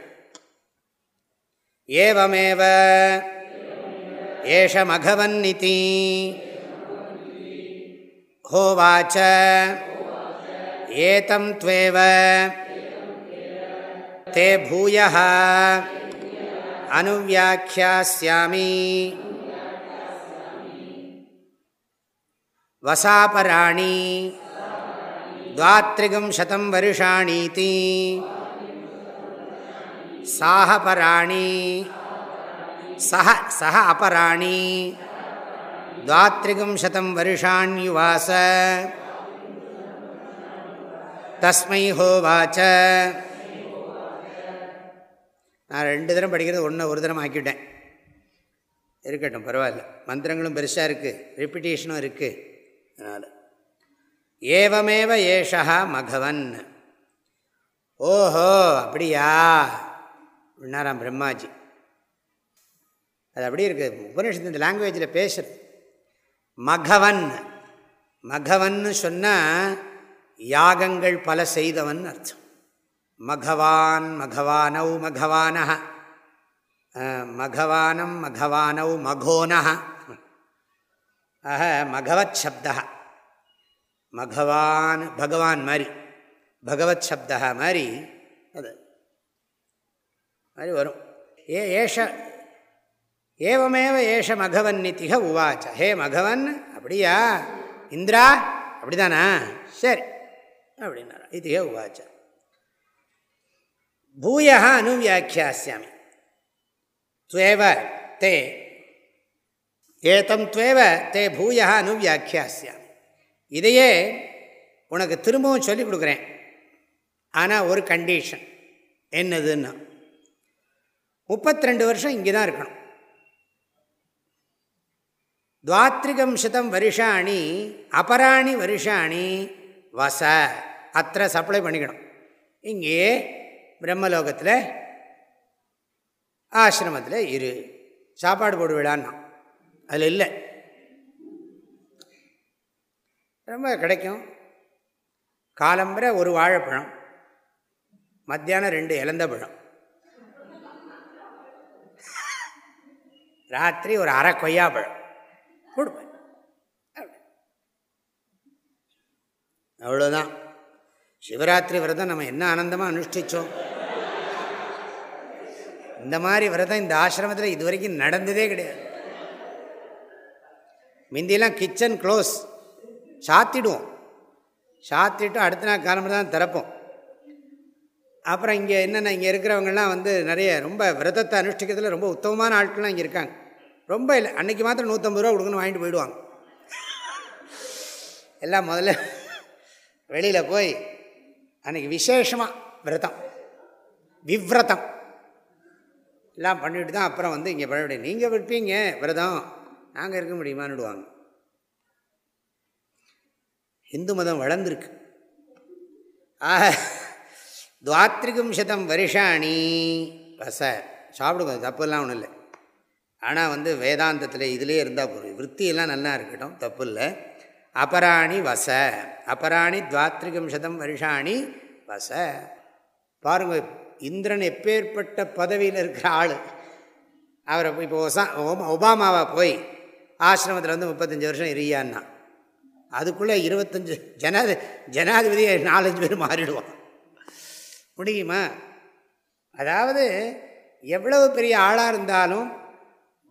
ஏவமேவ ஏஷ மகவன்னிதி ஹோவாச்ச ஏதம் துவேவ தே பூய அனுவியாக்கியாசியாமி वसापराणि द्वात्रिगं शतं वर्षाणीति साहपराणि सह सह अपराणि द्वात्रिगं शतं वर्षाण्युवास தஸ்மை ஹோவாச்ச நான் ரெண்டு தரம் படிக்கிறது ஒன்று ஒரு தரம் ஆக்கிவிட்டேன் இருக்கட்டும் பரவாயில்ல மந்திரங்களும் பெருசாக இருக்குது ரிப்பிட்டேஷனும் இருக்குது அதனால். ஏவமேவ ஏஷா மகவன். ஓஹோ அப்படியா? அப்படின்னாராம் பிரம்மாஜி. அது அப்படி இருக்குது உபனிஷத்து இந்த லாங்குவேஜில் பேசுறது. மகவன். மகவன்னு சொன்னால் யாகங்கள் பல செய்தவன் அர்த்தம். மகவான் மகவானவ் மகவான மகவானம் மகவானவ் மகோன ஆக மகவத் சப்தா மகவான் பகவான் மாதிரி பகவத் சப்தா மாதிரி அது மாதிரி வரும் ஏ ஏஷ ஏவமேவ ஏஷ மகவன்னிதிக உவாச்ச ஹே மகவன் அப்படியா இந்திரா அப்படிதானா சரி அப்படின்னாரா இதிக உவாச்ச பூயா அனுவியாக்கியாசியாமி துவேவ தே ஏதம் துவேவ தே பூயா அனுவியாக்கியாசியா இதையே உனக்கு திரும்பவும் சொல்லிக் கொடுக்குறேன். ஆனால் ஒரு கண்டிஷன் என்னதுன்னா முப்பத்தி ரெண்டு வருஷம் இங்கே தான் இருக்கணும். துவாத்ரிகம் சதம் வருஷாணி அபராணி வருஷாணி வச. அத்த சப்ளை பண்ணிக்கணும். இங்கேயே பிரம்மலோகத்தில் ஆசிரமத்தில் இரு. சாப்பாடு போடுவிடான்னா அதில் இல்லை. ரொம்ப கிடைக்கும். காலம்பரை ஒரு வாழைப்பழம் மத்தியானம் ரெண்டு இலந்த பழம். ராத்திரி ஒரு அரை கொய்யாப்பழம் கொடுப்பேன். அவ்வளோதான் சிவராத்திரி விரதம் நம்ம என்ன ஆனந்தமாக அனுஷ்டித்தோம் இந்த மாதிரி விரதம் இந்த ஆசிரமத்தில் இது வரைக்கும் நடந்ததே கிடையாது. முந்தியெல்லாம் கிச்சன் க்ளோஸ் சாத்திடுவோம். சாத்திட்டு அடுத்த நாள் காலம்பு தான் திறப்போம். அப்புறம் இங்கே என்னென்ன இங்கே இருக்கிறவங்கெல்லாம் வந்து நிறைய ரொம்ப விரதத்தை அனுஷ்டிக்கிறதுல ரொம்ப உத்தமமான ஆட்கள்லாம் இங்கே இருக்காங்க. ரொம்ப இல்லை அன்றைக்கி மாத்திரம் நூற்றம்பது ரூபா கொடுக்குன்னு வாங்கிட்டு போயிடுவாங்க. எல்லாம் முதல்ல வெளியில் போய் அன்றைக்கி விசேஷமாக விரதம். விவ்ரதம். எல்லாம் பண்ணிட்டு தான் அப்புறம் வந்து இங்கே பழபடி நீங்கள் விற்பீங்க விரதம். நாங்கள் இருக்க முடியுமான்னுடுவாங்க இந்து மதம் வளர்ந்துருக்கு. ஆக துவாத்ரிகம் சதம் வருஷாணி. பச சாப்பிடுங்க தப்பெல்லாம் ஒன்றும் இல்லை. ஆனால் வந்து வேதாந்தத்தில் இதிலே இருந்தால் போதும். விற்த்தியெல்லாம் நல்லா இருக்கட்டும் தப்பு இல்லை அபராணி வச அபராணி துவாத்ரிகம் சதம் வருஷாணி வச. பாருங்கள் இந்திரன் எப்பேற்பட்ட பதவியில் இருக்கிற ஆள். அவரை இப்போ ஒசா ஒபாமாவை போய் ஆசிரமத்தில் வந்து முப்பத்தஞ்சு வருஷம் இரியான்னா. அதுக்குள்ளே இருபத்தஞ்சு ஜனாதி ஜனாதிபதியை நாலஞ்சு பேர் மாறிடுவான். முடியுமா? அதாவது எவ்வளவு பெரிய ஆளாக இருந்தாலும்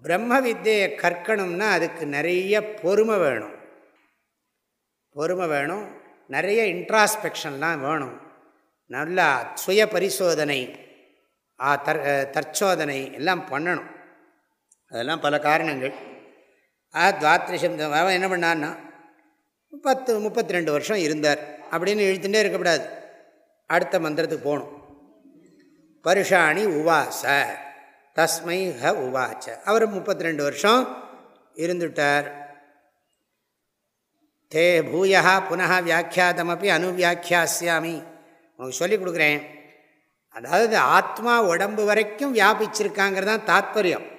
பிரம்ம வித்தியை கற்கணும்னா அதுக்கு நிறைய பொறுமை வேணும். பொறுமை வேணும். நிறைய இன்ட்ராஸ்பெக்ஷன்லாம் வேணும். நல்லா சுய பரிசோதனை தற்சோதனை எல்லாம் பண்ணணும். அதெல்லாம் பல காரணங்கள். ஆ துவாத்ரிஷம் அவன் என்ன பண்ணான்னா பத்து முப்பத்தி ரெண்டு வருஷம் இருந்தார் அப்படின்னு எழுத்துட்டே இருக்கக்கூடாது. அடுத்த மந்திரத்துக்கு போகணும். பருஷாணி உவாச தஸ்மை ஹ உவாச்ச. அவர் முப்பத்தி ரெண்டு வருஷம் இருந்துட்டார். தே பூயா புனः வியாக்கியாதமப்பி அனுவியாக்கியாசியாமி உங்களுக்கு சொல்லிக் கொடுக்குறேன். அதாவது ஆத்மா உடம்பு வரைக்கும் வியாபிச்சிருக்காங்கிறது தான் தாத்பரியம்.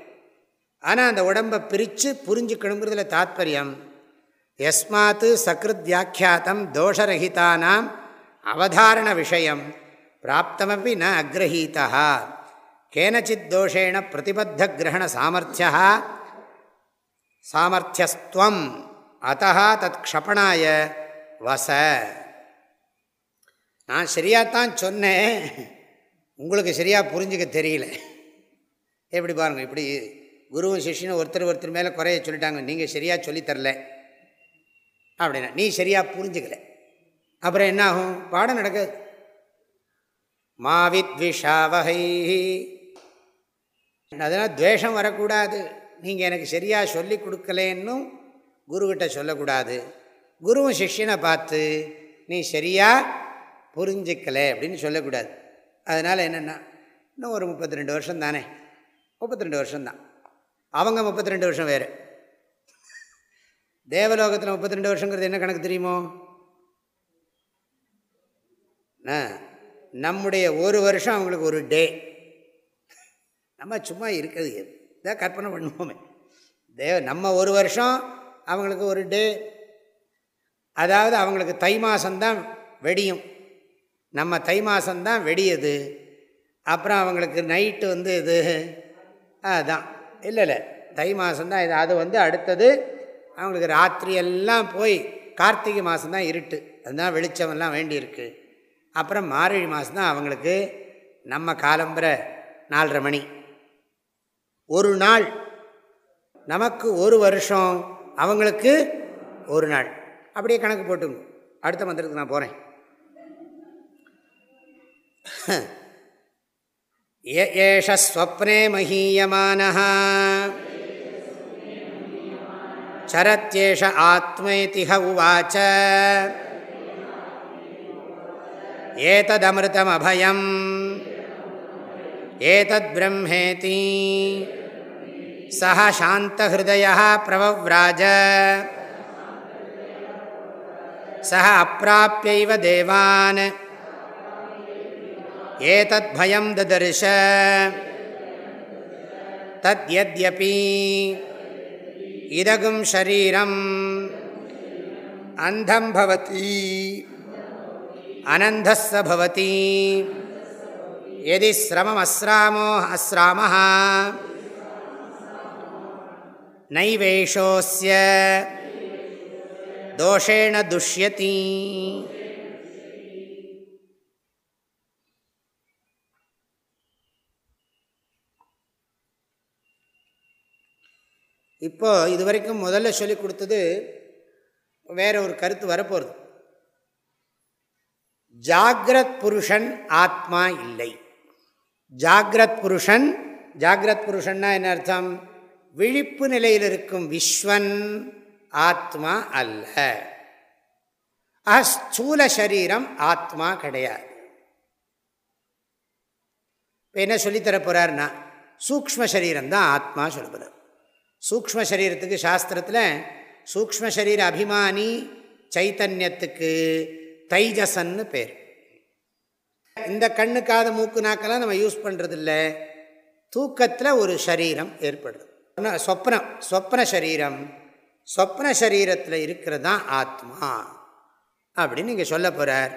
ஆனால் அந்த உடம்பை பிரித்து புரிஞ்சுக்கணுங்கிறதுல தாத்பரியம். எஸ்மாத்து சக்ருத் வியாக்கியாத்தம் தோஷரகிதானாம் அவதாரண விஷயம். பிராப்தமபி ந அக்ரஹீதா கேனச்சித் தோஷேண பிரதிபத்த கிரகண சாமர்த்தியா. சாமர்த்தியஸ்துவம். அத்த தத் க்ஷபணாய வச. நான் சரியாகத்தான் சொன்னேன். உங்களுக்கு சரியாக புரிஞ்சுக்க தெரியல. எப்படி பாருங்கள் இப்படி குருவும் சிஷ்யனும் ஒருத்தர் ஒருத்தர் மேலே குறைய சொல்லிட்டாங்க. நீங்கள் சரியாக சொல்லித்தரல அப்படின்னா நீ சரியாக புரிஞ்சுக்கல. அப்புறம் என்ன ஆகும்? பாடம் நடக்காது. மாவித்விஷாவகை அதனால் துவேஷம் வரக்கூடாது. நீங்கள் எனக்கு சரியாக சொல்லி கொடுக்கலேன்னும் குருக்கிட்ட சொல்லக்கூடாது. குருவும் சிஷ்யனை பார்த்து நீ சரியாக புரிஞ்சிக்கலை அப்படின்னு சொல்லக்கூடாது. அதனால் என்னென்னா இன்னும் ஒரு முப்பத்தி ரெண்டு வருஷம் தானே. முப்பத்தி ரெண்டு வருஷம்தான். அவங்க முப்பத்தி ரெண்டு வருஷம் வேறு. தேவலோகத்தில் முப்பத்தி ரெண்டு வருஷங்கிறது என்ன கணக்கு தெரியுமோ? நம்முடைய ஒரு வருஷம் அவங்களுக்கு ஒரு டே. நம்ம சும்மா இருக்கிறது இதான் கற்பனை பண்ணுவோமே. தேவ நம்ம ஒரு வருஷம் அவங்களுக்கு ஒரு டே. அதாவது அவங்களுக்கு தை மாதம்தான் வெடியும். நம்ம தை மாதம்தான் வெடியது. அப்புறம் அவங்களுக்கு நைட்டு வந்து இது அதுதான் இல்லை இல்லை. தை மாதம்தான் இது. அது வந்து அடுத்தது அவங்களுக்கு ராத்திரி எல்லாம் போய் கார்த்திகை மாதம்தான் இருட்டு. அதுதான் வெளிச்சமெல்லாம் வேண்டியிருக்கு. அப்புறம் மார்கழி மாதம்தான் அவங்களுக்கு நம்ம காலம்புற நாலரை மணி. ஒரு நாள். நமக்கு ஒரு வருஷம். அவங்களுக்கு ஒரு நாள். அப்படியே கணக்கு போட்டுங்க அடுத்த மந்திரத்துக்கு நான் போகிறேன் य एष स्वप्ने महीयमानः चरत्येष आत्मैतिह उवाच। एतदमृतमभयम्। एतद्ब्रह्मेति। सः शान्तहृदयः प्रवव्राज। सः अप्राप्यैव देवान्। ஏதத் பயம் ததர்ஷ. தத் எத்யபி இதகும் ஷரீரம். அந்தம் பவதி. அனந்தஸ்ஸ பவதி. எதி ஸ்ரமம் அஸ்ராமோ அஸ்ராம நைவேஷோஸ்ய. தோஷேண துஷ்யதி. இப்போ இது வரைக்கும் முதல்ல சொல்லி கொடுத்தது வேற ஒரு கருத்து வரப்போகிறது ஜாகிரத் புருஷன் ஆத்மா இல்லை. ஜாகிரத் புருஷன் ஜாகிரத் புருஷன்னா என்ன அர்த்தம்? விழிப்பு நிலையில் இருக்கும் விஸ்வன் ஆத்மா அல்ல. ஸ்தூல சரீரம் ஆத்மா கிடையாது. இப்போ என்ன சொல்லித்தரப்போகிறார்னா சூக்ம சரீரம் தான் ஆத்மா சொல்லப்படுறார் சூக்ம சரீரத்துக்கு சாஸ்திரத்தில் சூக்ம சரீர அபிமானி சைத்தன்யத்துக்கு தைஜசன்னு பேர். இந்த கண்ணு காது மூக்கு நாக்கெல்லாம் நம்ம யூஸ் பண்ணுறதில்ல தூக்கத்தில் ஒரு சரீரம் ஏற்படுது. சொப்னம் சொப்ன சரீரம் சொப்ன சரீரத்தில் இருக்கிறது தான் ஆத்மா அப்படின்னு இங்கே சொல்ல போகிறார்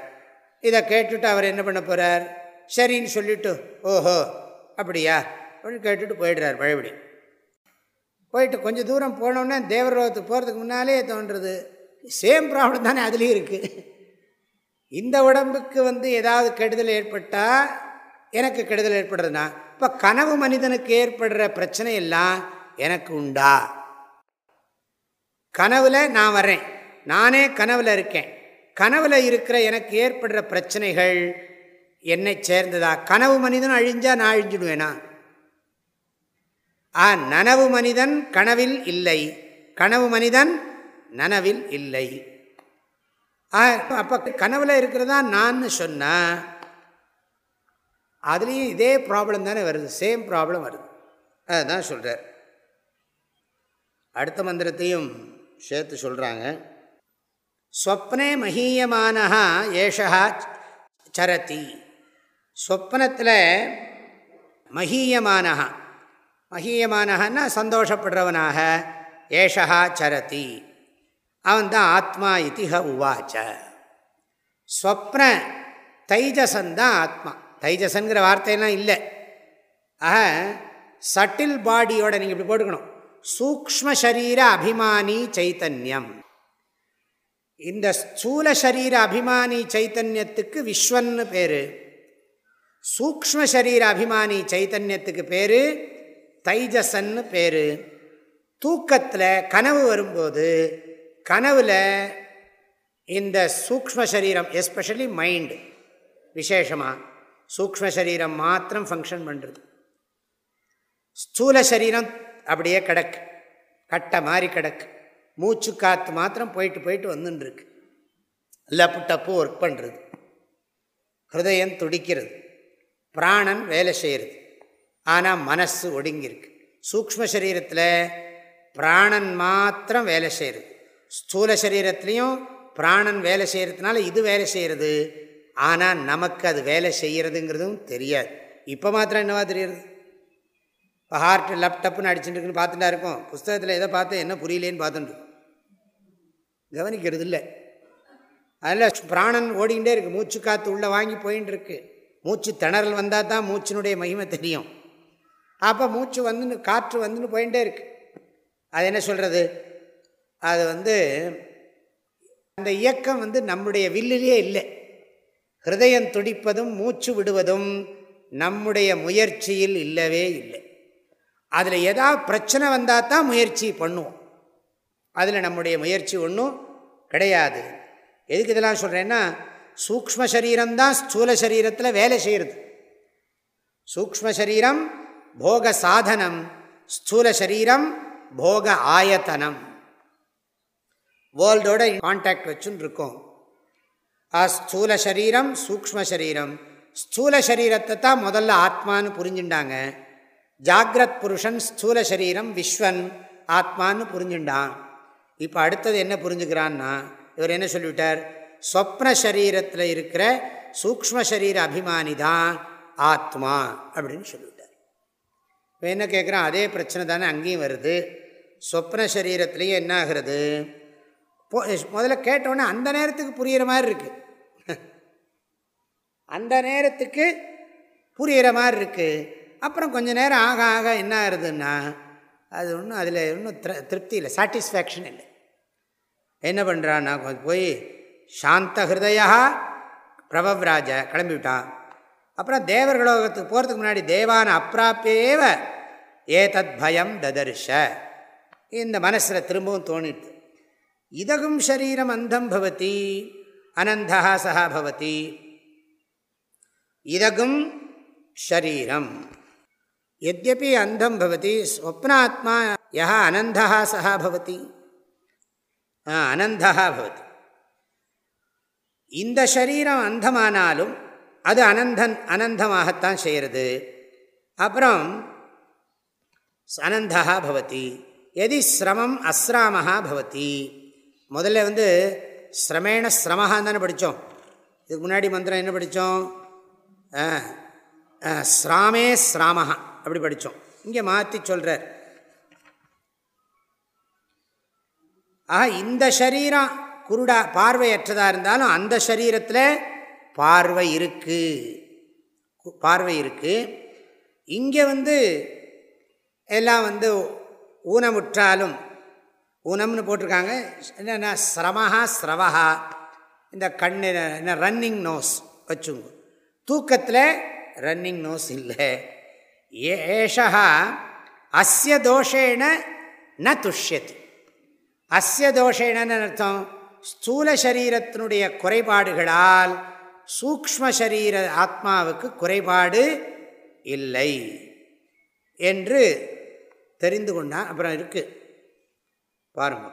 இதை கேட்டுட்டு அவர் என்ன பண்ண போகிறார் சரின்னு சொல்லிவிட்டு ஓஹோ அப்படியா? அப்படின்னு கேட்டுட்டு போயிடுறார் பழபடி போயிட்டு கொஞ்சம் தூரம் போனோடனே தேவரோகத்துக்கு போகிறதுக்கு முன்னாலே தோன்றுறது. சேம் ப்ராப்ளம் தானே அதுலேயும் இருக்குது இந்த உடம்புக்கு வந்து ஏதாவது கெடுதல் ஏற்பட்டால் எனக்கு கெடுதல் ஏற்படுறதுனா இப்போ கனவு மனிதனுக்கு ஏற்படுற பிரச்சனை எல்லாம் எனக்கு உண்டா? கனவில் நான் வரேன் நானே கனவில் இருக்கேன். கனவில் இருக்கிற எனக்கு ஏற்படுற பிரச்சனைகள் என்னை சேர்ந்ததா? கனவு மனிதன் அழிஞ்சால் நான் அழிஞ்சிடுவேனா? ஆ நனவு மனிதன் கனவில் இல்லை. கனவு மனிதன் நனவில் இல்லை. அப்போ கனவில் இருக்கிறதா நான் சொன்னால் அதுலேயும் இதே ப்ராப்ளம் தானே வருது. சேம் ப்ராப்ளம் வருது. அதுதான் சொல்கிறார் அடுத்த மந்திரத்தையும் சேர்த்து சொல்கிறாங்க ஸ்வப்னே மகீயமானஹா ஏஷா சரதி. ஸ்வப்னத்தில் மகீயமானஹா மகீயமானன்னா சந்தோஷப்படுறவனாக. ஏஷா சரதி. அவன்தான் ஆத்மா இத்திஹ உவாச்ச. ஸ்வப்ன தைஜசன் தான் ஆத்மா. தைஜசன்கிற வார்த்தையெல்லாம் இல்லை. ஆக சட்டில் பாடியோட நீங்கள் இப்படி போட்டுக்கணும். சூக்ம சரீர அபிமானி சைத்தன்யம். இந்த ஸ்தூல சரீர அபிமானி சைத்தன்யத்துக்கு விஸ்வன்னு பேர். சூக்ம சரீர அபிமானி சைத்தன்யத்துக்கு பேர் தைஜசன்னு பேர். தூக்கத்தில் கனவு வரும்போது கனவில் இந்த சூக்ம சரீரம் எஸ்பெஷலி மைண்டு விசேஷமாக சூக்ம சரீரம் மாத்திரம் ஃபங்க்ஷன் பண்ணுறது ஸ்தூல சரீரம் அப்படியே கிடக்கு. கட்டை மாதிரி கிடக்கு. மூச்சு காற்று மாத்திரம் போயிட்டு போயிட்டு வந்துட்டுருக்கு லப்பு டப்பு ஒர்க் பண்ணுறது ஹிருதயம் துடிக்கிறது. பிராணன் வேலை செய்கிறது ஆனால் மனசு ஒடுங்கியிருக்கு. சூக்ம சரீரத்தில் பிராணன் மாத்திரம் வேலை செய்கிறது ஸ்தூல சரீரத்துலேயும் பிராணன் வேலை செய்கிறதுனால இது வேலை செய்கிறது ஆனால் நமக்கு அது வேலை செய்கிறதுங்கிறதும் தெரியாது. இப்போ மாத்திரம் என்னவா தெரியுது? இப்போ ஹார்ட் லேப்டப்புன்னு அடிச்சுட்டுருக்குன்னு பார்த்துட்டா இருக்கும். புஸ்தகத்தில் எதை பார்த்து என்ன புரியலேன்னு பார்த்துட்டு கவனிக்கிறது இல்லை. அதில் பிராணன் ஓடிக்கிட்டே இருக்குது மூச்சு காற்று உள்ளே வாங்கி போயின்னு இருக்கு. மூச்சு திணறல் வந்தால் தான் மூச்சினுடைய மகிமை தெரியும். அப்போ மூச்சு வந்துன்னு காற்று வந்துன்னு போயிட்டே இருக்கு. அது என்ன சொல்கிறது அது வந்து அந்த இயக்கம் வந்து நம்முடைய வில்லிலேயே இல்லை. ஹிருதயம் துடிப்பதும் மூச்சு விடுவதும் நம்முடைய முயற்சியில் இல்லவே இல்லை. அதில் ஏதாவது பிரச்சனை வந்தால் தான் முயற்சி பண்ணுவோம். அதில் நம்முடைய முயற்சி ஒன்றும் கிடையாது. எதுக்கு இதெல்லாம் சொல்கிறேன்னா சூக்ம சரீரம்தான் ஸ்தூல சரீரத்தில் வேலை செய்கிறது சூக்ம சரீரம் போக சாதனம் ஸ்தூல சரீரம் போக ஆயத்தனம் வேர்ல்டோட கான்டாக்ட் வச்சுன்னு இருக்கோம் ஸ்தூல சரீரம் சூக்ம சரீரம் ஸ்தூல சரீரத்தை தான் முதல்ல ஆத்மான்னு புரிஞ்சுட்டாங்க ஜாகிரத் புருஷன் ஸ்தூல சரீரம் விஸ்வன் ஆத்மான்னு புரிஞ்சுண்டான். இப்போ அடுத்தது என்ன புரிஞ்சுக்கிறான்னா இவர் என்ன சொல்லிவிட்டார்? சொப்ன சரீரத்தில் இருக்கிற சூக்ம சரீர அபிமானி தான் ஆத்மா அப்படின்னு சொல்லுவார் என்ன கேட்குறான் அதே பிரச்சனை தானே அங்கேயும் வருது. சொப்ன சரீரத்துலேயே என்ன ஆகிறது? முதல்ல கேட்டோன்னே அந்த நேரத்துக்கு புரிகிற மாதிரி இருக்குது அந்த நேரத்துக்கு புரிகிற மாதிரி இருக்குது அப்புறம் கொஞ்சம் நேரம் ஆக ஆக என்ன ஆகுதுன்னா அது ஒன்றும் அதில் ஒன்றும் திருப்தி இல்லை சாட்டிஸ்ஃபேக்ஷன் இல்லை. என்ன பண்ணுறான்னா போய் சாந்த ஹிருதயா பிரபவ்ராஜ கிளம்பிவிட்டான். அப்புறம் தேவர்களோகத்துக்கு போகிறதுக்கு முன்னாடி தேவான அப்பிராப்பியேவ ஏதத் பயம் ததர்ஷ. இந்த மனசில் திரும்பவும் தோணிட்டு இதகும் ஷரீரம் அந்தம் பவதி அனந்தா சகா பவதி. இதகும் ஷரீரம். எத்யபி அந்தம் பவதி ஸ்வப்னாத்மா யா அனந்தா சகா பவதி. அனந்தா பவதி. இந்த சரீரம் அந்தமானாலும் அது அனந்தன் அனந்தமாகத்தான் செய்கிறது. அப்புறம் அனந்தா பவதி எதி சிரமம் அஸ்ராமஹா பவதி. முதல்ல வந்து சிரமேண சிரமஹான்னு தானே படித்தோம். இதுக்கு முன்னாடி மந்திரம் என்ன படித்தோம்? ஸ்ராமே ஸ்ராமஹா அப்படி படித்தோம். இங்கே மாற்றி சொல்கிறார். ஆக இந்த சரீரம் குருடா பார்வையற்றதாக இருந்தாலும் அந்த சரீரத்தில் பார்வை இருக்குது பார்வை இருக்குது இங்கே வந்து எல்லாம் வந்து ஊனமுற்றாலும் ஊனம்னு போட்டிருக்காங்க. என்னென்ன சிரமஹா ஸ்ரவஹா இந்த கண்ணு என்ன ரன்னிங் நோஸ் வச்சுங்க. தூக்கத்தில் ரன்னிங் நோஸ் இல்லை. ஏஷா அஸ்ய தோஷேன ந துஷ்யத்து அஸ்ய தோஷேனன்னு அர்த்தம் ஸ்தூல சரீரத்தினுடைய குறைபாடுகளால் சூக்ம சரீர ஆத்மாவுக்கு குறைபாடு இல்லை என்று தெரிந்து கொண்டான் அப்புறம் இருக்கு. பாருங்க.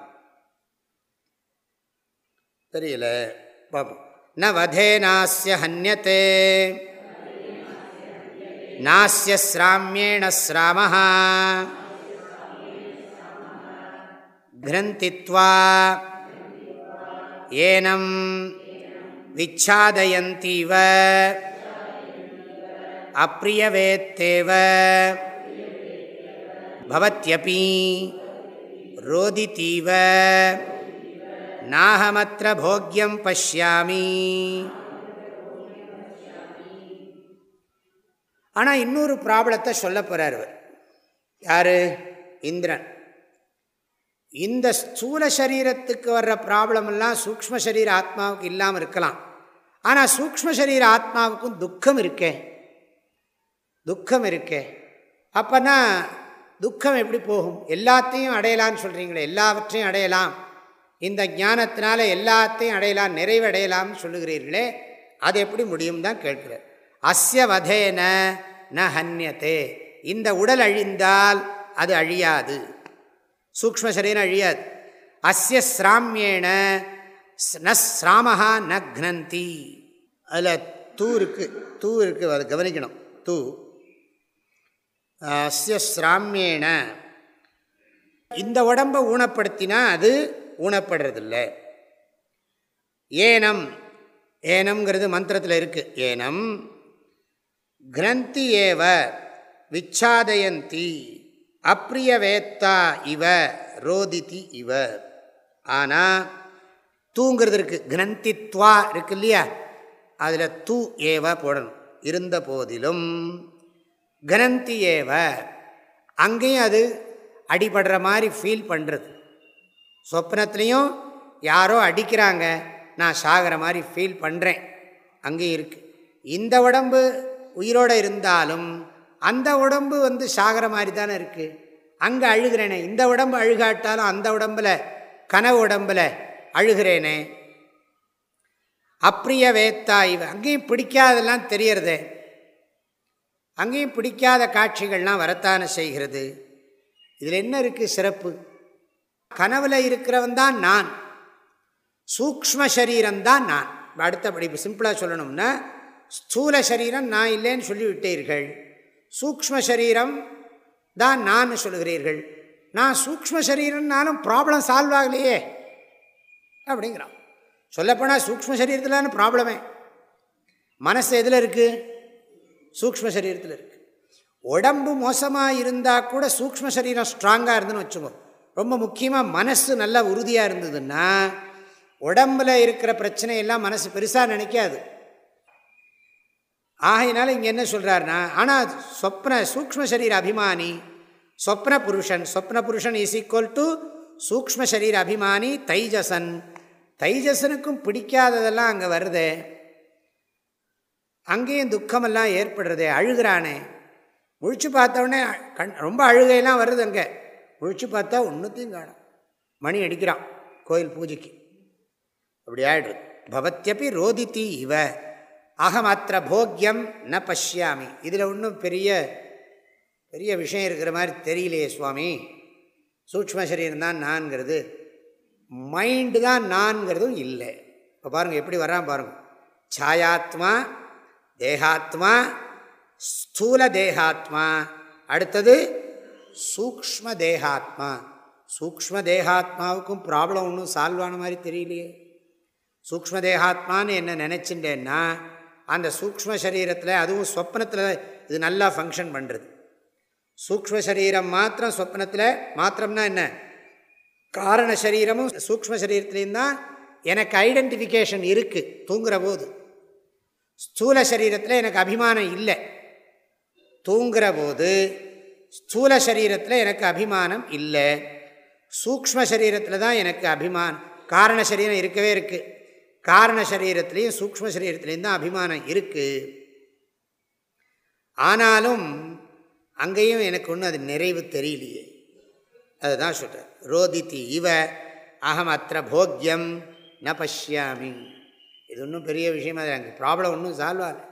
தெரியல. பாப்போம். ந வதே நாஸ்ய ஹன்யத்தே நாஸ்ய ஸ்ராமியேண ஸ்ராமஹா. கிரந்தித்வா. ஏனம். விச்சாதயந்தீவ. அப்பிரியவேத்தேவ பவத்யபி. ரோதித்தீவ. நாகமற்ற போக்கியம் பசியாமி ஆனால் இன்னொரு ப்ராப்ளத்தை சொல்ல போகிறார் யார்? இந்திரன். இந்த ஸ்தூல சரீரத்துக்கு வர்ற ப்ராப்ளம் எல்லாம் சூக்ம சரீர ஆத்மாவுக்கு இல்லாமல் இருக்கலாம். ஆனால் சூக்ம சரீர ஆத்மாவுக்கும் துக்கம் இருக்கே. துக்கம் இருக்கே. அப்போனா துக்கம் எப்படி போகும்? எல்லாத்தையும் அடையலான்னு சொல்கிறீங்களே எல்லாவற்றையும் அடையலாம். இந்த ஞானத்தினால எல்லாத்தையும் அடையலாம் நிறைவடையலாம்னு சொல்லுகிறீர்களே அது எப்படி முடியும் தான் கேட்குறார் அஸ்ய வதேன ந ஹன்யத்தே இந்த உடல் அழிந்தால் அது அழியாது. சூக்ம சரீரம் அழியாது. அஸ்ய சிராமியேன ந சிராமஹா ந அதில் தூ இருக்கு. தூ இருக்கு. அதை கவனிக்கணும். தூ. அஸ்ய சிராமியேன இந்த உடம்பை ஊனப்படுத்தினா அது ஊனப்படுறதில்லை. ஏனம். ஏனம்ங்கிறது மந்திரத்தில் இருக்குது ஏனம். கிரந்தி ஏவ விச்சாதயந்தி. அப்பிரியவேத்தா இவ ரோதிதி இவ. ஆனால் தூங்கிறது இருக்குது கிரந்தித்வா இருக்கு இல்லையா? அதில் தூ ஏவ போடணும். இருந்த போதிலும் கிரந்தி ஏவ அங்கேயும் அது அடிபடுற மாதிரி ஃபீல் பண்ணுறது சொப்னத்துலேயும் யாரோ அடிக்கிறாங்க நான் சாகிற மாதிரி ஃபீல் பண்ணுறேன் அங்கேயும் இருக்குது இந்த உடம்பு உயிரோடு இருந்தாலும் அந்த உடம்பு வந்து சாகிற மாதிரி தானே இருக்குது அங்கே அழுகிறேனே இந்த உடம்பு அழுகாட்டாலும் அந்த உடம்பில் கனவு உடம்பில் அழுகிறேனே. அப்ரிய வேத்தா இவ. அங்கேயும் பிடிக்காதெல்லாம் தெரியறது. அங்கேயும் பிடிக்காத காட்சிகள்லாம் வரத்தானே செய்கிறது. இதில் என்ன இருக்குது சிறப்பு? கனவில் இருக்கிறவன் தான் நான். சூக்ம சரீரம்தான் நான். அடுத்தபடி இப்போ சிம்பிளாக சொல்லணும்னா ஸ்தூல சரீரம் நான் இல்லைன்னு சொல்லிவிட்டீர்கள். சூக்ம சரீரம் தான் நான் சொல்லுகிறீர்கள். நான் சூக்ம சரீரம்னாலும் ப்ராப்ளம் சால்வ் ஆகலையே. அப்படிங்கிறான். சொல்லப்போனால் சூக்ம சரீரத்திலான ப்ராப்ளமே மனசு எதில் இருக்குது சூக்ம சரீரத்தில் இருக்குது உடம்பு மோசமாக இருந்தால் கூட சூக்ம சரீரம் ஸ்ட்ராங்காக இருந்துன்னு வச்சுக்கோ. ரொம்ப முக்கியமாக மனசு நல்லா உறுதியாக இருந்ததுன்னா உடம்பில் இருக்கிற பிரச்சனையெல்லாம் மனசு பெருசாக நினைக்காது. ஆகையினால இங்கே என்ன சொல்கிறாருன்னா ஆனால் சொப்ன சூக்ம சரீர அபிமானி சொப்ன புருஷன் சொப்ன புருஷன் இஸ் ஈக்குவல் டு சூக்ம சரீர அபிமானி தைஜசன் தைஜசனுக்கும் பிடிக்காததெல்லாம் அங்கே வருதே. அங்கேயும் துக்கமெல்லாம் ஏற்படுறதே அழுகிறானே. முழிச்சு பார்த்தோடனே கண் ரொம்ப அழுகையெல்லாம் வருது அங்கே. முழிச்சு பார்த்தா ஒன்றுத்தையும் காணும் மணி அடிக்கிறான் கோயில் பூஜைக்கு. அப்படி ஆகிடுது பவத்தியப்பி ரோதித்தி இவ. அகமாத்திர போக்கியம் ந பஷ்யாமி. இதில் ஒன்றும் பெரிய பெரிய விஷயம் இருக்கிற மாதிரி தெரியலையே சுவாமி. சூக்ம சரீரம் தான் நான்கிறது மைண்டு தான் நான்கிறதும் இல்லை. இப்போ பாருங்கள் எப்படி வரான் பாருங்கள் சாயாத்மா தேகாத்மா ஸ்தூல தேகாத்மா. அடுத்தது சூக்ம தேகாத்மா. சூக்ம தேகாத்மாவுக்கும் ப்ராப்ளம் ஒன்றும் சால்வ் ஆன மாதிரி தெரியலையே. சூக்ம தேகாத்மான்னு என்ன நினச்சிட்டேன்னா அந்த சூக்ம சரீரத்தில் அதுவும் ஸ்வப்னத்தில் இது நல்லா ஃபங்க்ஷன் பண்ணுறது சூக்ம சரீரம் மாத்திரம் ஸ்வப்னத்தில் மாத்திரம்னா என்ன? காரண சரீரமும் சூக்ம சரீரத்துலேயும் தான் எனக்கு ஐடென்டிஃபிகேஷன் இருக்குது தூங்குற போது. ஸ்தூல சரீரத்தில் எனக்கு அபிமானம் இல்லை. தூங்குற போது ஸ்தூல சரீரத்தில் எனக்கு அபிமானம் இல்லை. சூக்ம சரீரத்தில் தான் எனக்கு அபிமானம். காரண சரீரம் இருக்கவே இருக்குது காரண சரீரத்துலேயும் சூக்ம சரீரத்துலேயும் தான் அபிமானம் இருக்குது ஆனாலும் அங்கேயும் எனக்கு ஒன்றும் அது நிறைவு தெரியலையே. அதுதான் சொல்கிறேன் ரோதித்தி இவ அகம் அத்த போக்கியம் ந பஷ்யாமி. இது ஒன்றும் பெரிய விஷயமா அங்கே ப்ராப்ளம் ஒன்றும் சால்வ் ஆகலை.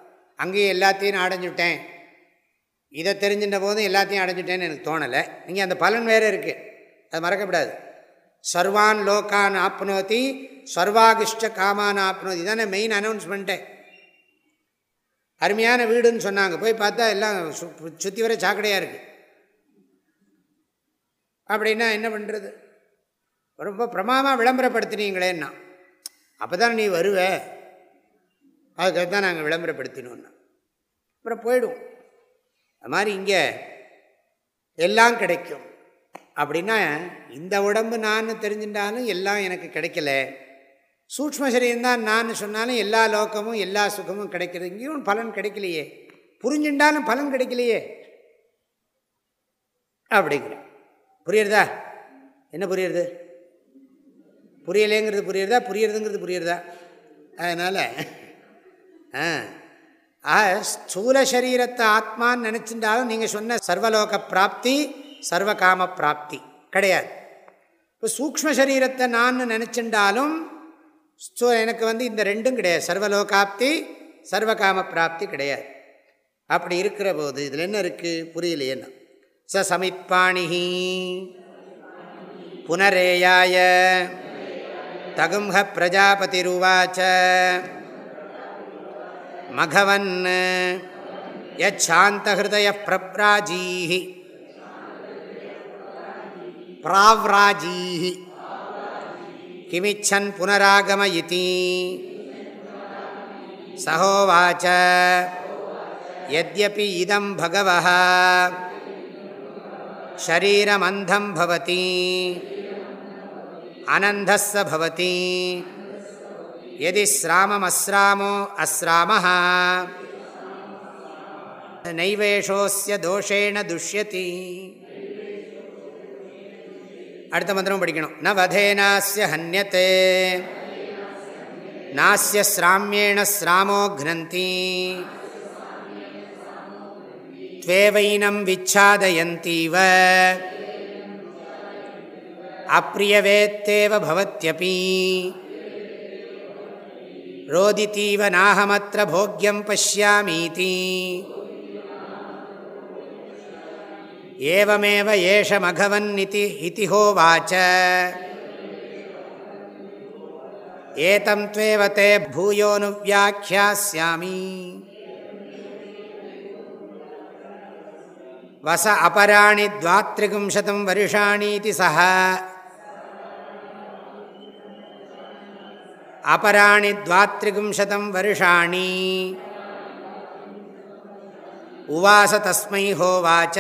அங்கேயும் எல்லாத்தையும் நான் அடைஞ்சுட்டேன். இதை தெரிஞ்சின்ற போதும் எல்லாத்தையும் அடைஞ்சிட்டேன்னு எனக்கு தோணலை. நீங்கள் அந்த பலன் வேறு இருக்குது அது மறக்கப்படாது சர்வான் லோக்கான் ஆப்னோதி சர்வாகிஷ்ட காமான் ஆப்னோதி. இதானே மெயின் அனௌன்ஸ்மெண்ட்டே அருமையான வீடுன்னு சொன்னாங்க. போய் பார்த்தா எல்லாம் சுற்றி வர சாக்கடையாக இருக்குது அப்படின்னா என்ன பண்ணுறது ரொம்ப பிரமாமாக விளம்பரப்படுத்தினீங்களேன்னா. அப்போ தான் நீ வருவ. அதுக்காக தான் நாங்கள் விளம்பரப்படுத்தினோன்னா அப்புறம் போயிடுவோம். அது மாதிரி இங்கே எல்லாம் கிடைக்கும். அப்படின்னா இந்த உடம்பு நான் தெரிஞ்சுட்டாலும் எல்லாம் எனக்கு கிடைக்கல. சூக்ம சரீரம்தான் நான் சொன்னாலும் எல்லா லோக்கமும் எல்லா சுகமும் கிடைக்கிறது. இங்கேயும் பலன் கிடைக்கலையே. புரிஞ்சுட்டாலும் பலன் கிடைக்கலையே. அப்படிங்கிற. புரியுறதா? என்ன புரியுறது? புரியலேங்கிறது புரியுறதா? புரியுறதுங்கிறது புரியுறதா? அதனால் ஆ. ஸ்தூல சரீரத்தை ஆத்மான்னு நினச்சிருந்தாலும் நீங்கள் சொன்ன சர்வலோக பிராப்தி சர்வகாம பிராப்தி கிடையாது. இப்போ சூக்ம சரீரத்தை நான் நினச்சிண்டாலும் எனக்கு வந்து இந்த ரெண்டும் கிடையாது. சர்வலோகாப்தி சர்வகாம பிராப்தி கிடையாது. அப்படி இருக்கிற போது இதில் என்ன இருக்குது புரியலையேன்னா ச சமிப்பாணிஹி புனரேயாய. தகும்ஹ பிரஜாபதிருவாச்ச. மகவன். யாந்தஹய பிரப்ராஜீஹி प्राव्राजीः। किमिच्छन् पुनरागम इति सहोवाच। यद्यपि इदं भगवः। शरीरमन्धं भवति। अनन्धस्स भवति। यदि श्राममस्रामो अस्रामः नैवेशोऽस्य दोषेण दुष्यति। அடுத்த மந்திரம் படிக்கணும். ந வதேனாஸ்ய ஹன்யத்தே நாஸ்ய ஸ்ராமியேண ஸ்ராமோ கிரந்தி. துவேவைனம் விச்சாதயந்தீவ. அப்பிரியவேத்தேவ பவத்யபி. ரோதித்தீவ நாகமற்ற போக்கியம் பசியாமீதி ஏவமேவ ஏஷமகவன் இதி ஹோவாச்ச ஏதம் துவேவ தே பூயோனு வியாக்கியாஸ்யாமி. வச அபராணி த்வாத்ரிகும்சதம் வருஷாணீதி சக அபராணி த்வாத்ரிகும்சதம் வருஷாணி. உவாச தஸ்மை ஹோவாச்ச.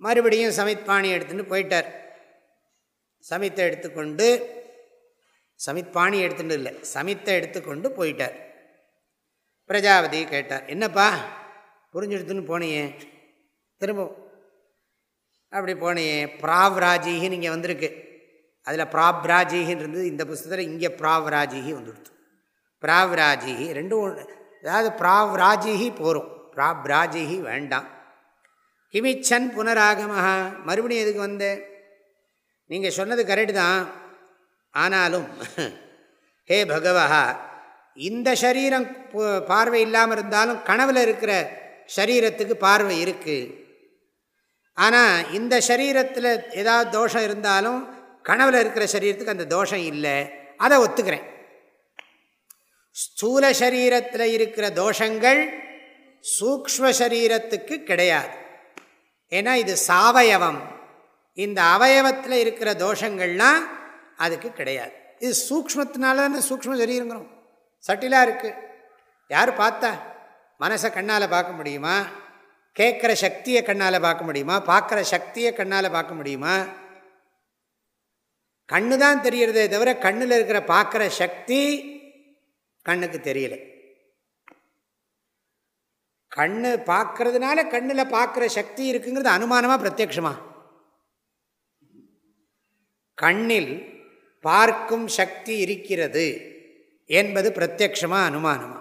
மறுபடியும் சமித்பாணி எடுத்துட்டு போயிட்டார். சமித்தை எடுத்துக்கொண்டு சமித்பாணி எடுத்துட்டு இல்லை சமித்தை எடுத்துக்கொண்டு போயிட்டார். பிரஜாபதி கேட்டார் என்னப்பா புரிஞ்செடுத்துன்னு போனியே திரும்ப அப்படி போனியே பிராவ்ராஜிகின்னு இங்கே வந்திருக்கு. அதில் பிராப்ராஜிகின்னு இருந்தது இந்த புஸ்தகத்தில் இங்கே பிராவ்ராஜிகி வந்துடுது. பிராவ்ராஜிஹி ரெண்டும் அதாவது பிராவ்ராஜிஹி போகும் பிராப்ராஜிஹி வேண்டாம். கிமிச்சன் புனராகமஹா மறுபடியும் எதுக்கு வந்தேன் நீங்கள் சொன்னது கரெக்டு தான். ஆனாலும் ஹே பகவஹா இந்த சரீரம் பார்வை இல்லாமல் இருந்தாலும் கனவில் இருக்கிற சரீரத்துக்கு பார்வை இருக்குது ஆனால் இந்த சரீரத்தில் ஏதாவது தோஷம் இருந்தாலும் கனவில் இருக்கிற சரீரத்துக்கு அந்த தோஷம் இல்லை. அதை ஒத்துக்கிறேன். ஸ்தூல சரீரத்தில் இருக்கிற தோஷங்கள் சூக்ம சரீரத்துக்கு கிடையாது. ஏன்னா இது சாவயவம். இந்த அவயவத்தில் இருக்கிற தோஷங்கள்லாம் அதுக்கு கிடையாது. இது சூக்மத்தினால தானே சூக்ம சரீரங்கிறோம். சட்டிலாக இருக்குது யார் பார்த்தா? மனசை கண்ணால் பார்க்க முடியுமா? கேட்குற சக்தியை கண்ணால் பார்க்க முடியுமா? பார்க்குற சக்தியை கண்ணால் பார்க்க முடியுமா? கண்ணு தான் தெரியறதே தவிர கண்ணில் இருக்கிற பார்க்குற சக்தி கண்ணுக்கு தெரியல. கண்ணு பார்க்கறதுனால கண்ணில் பார்க்குற சக்தி இருக்குங்கிறது அனுமானமாக பிரத்யக்ஷமா கண்ணில் பார்க்கும் சக்தி இருக்கிறது என்பது பிரத்யக்ஷமா அனுமானமா?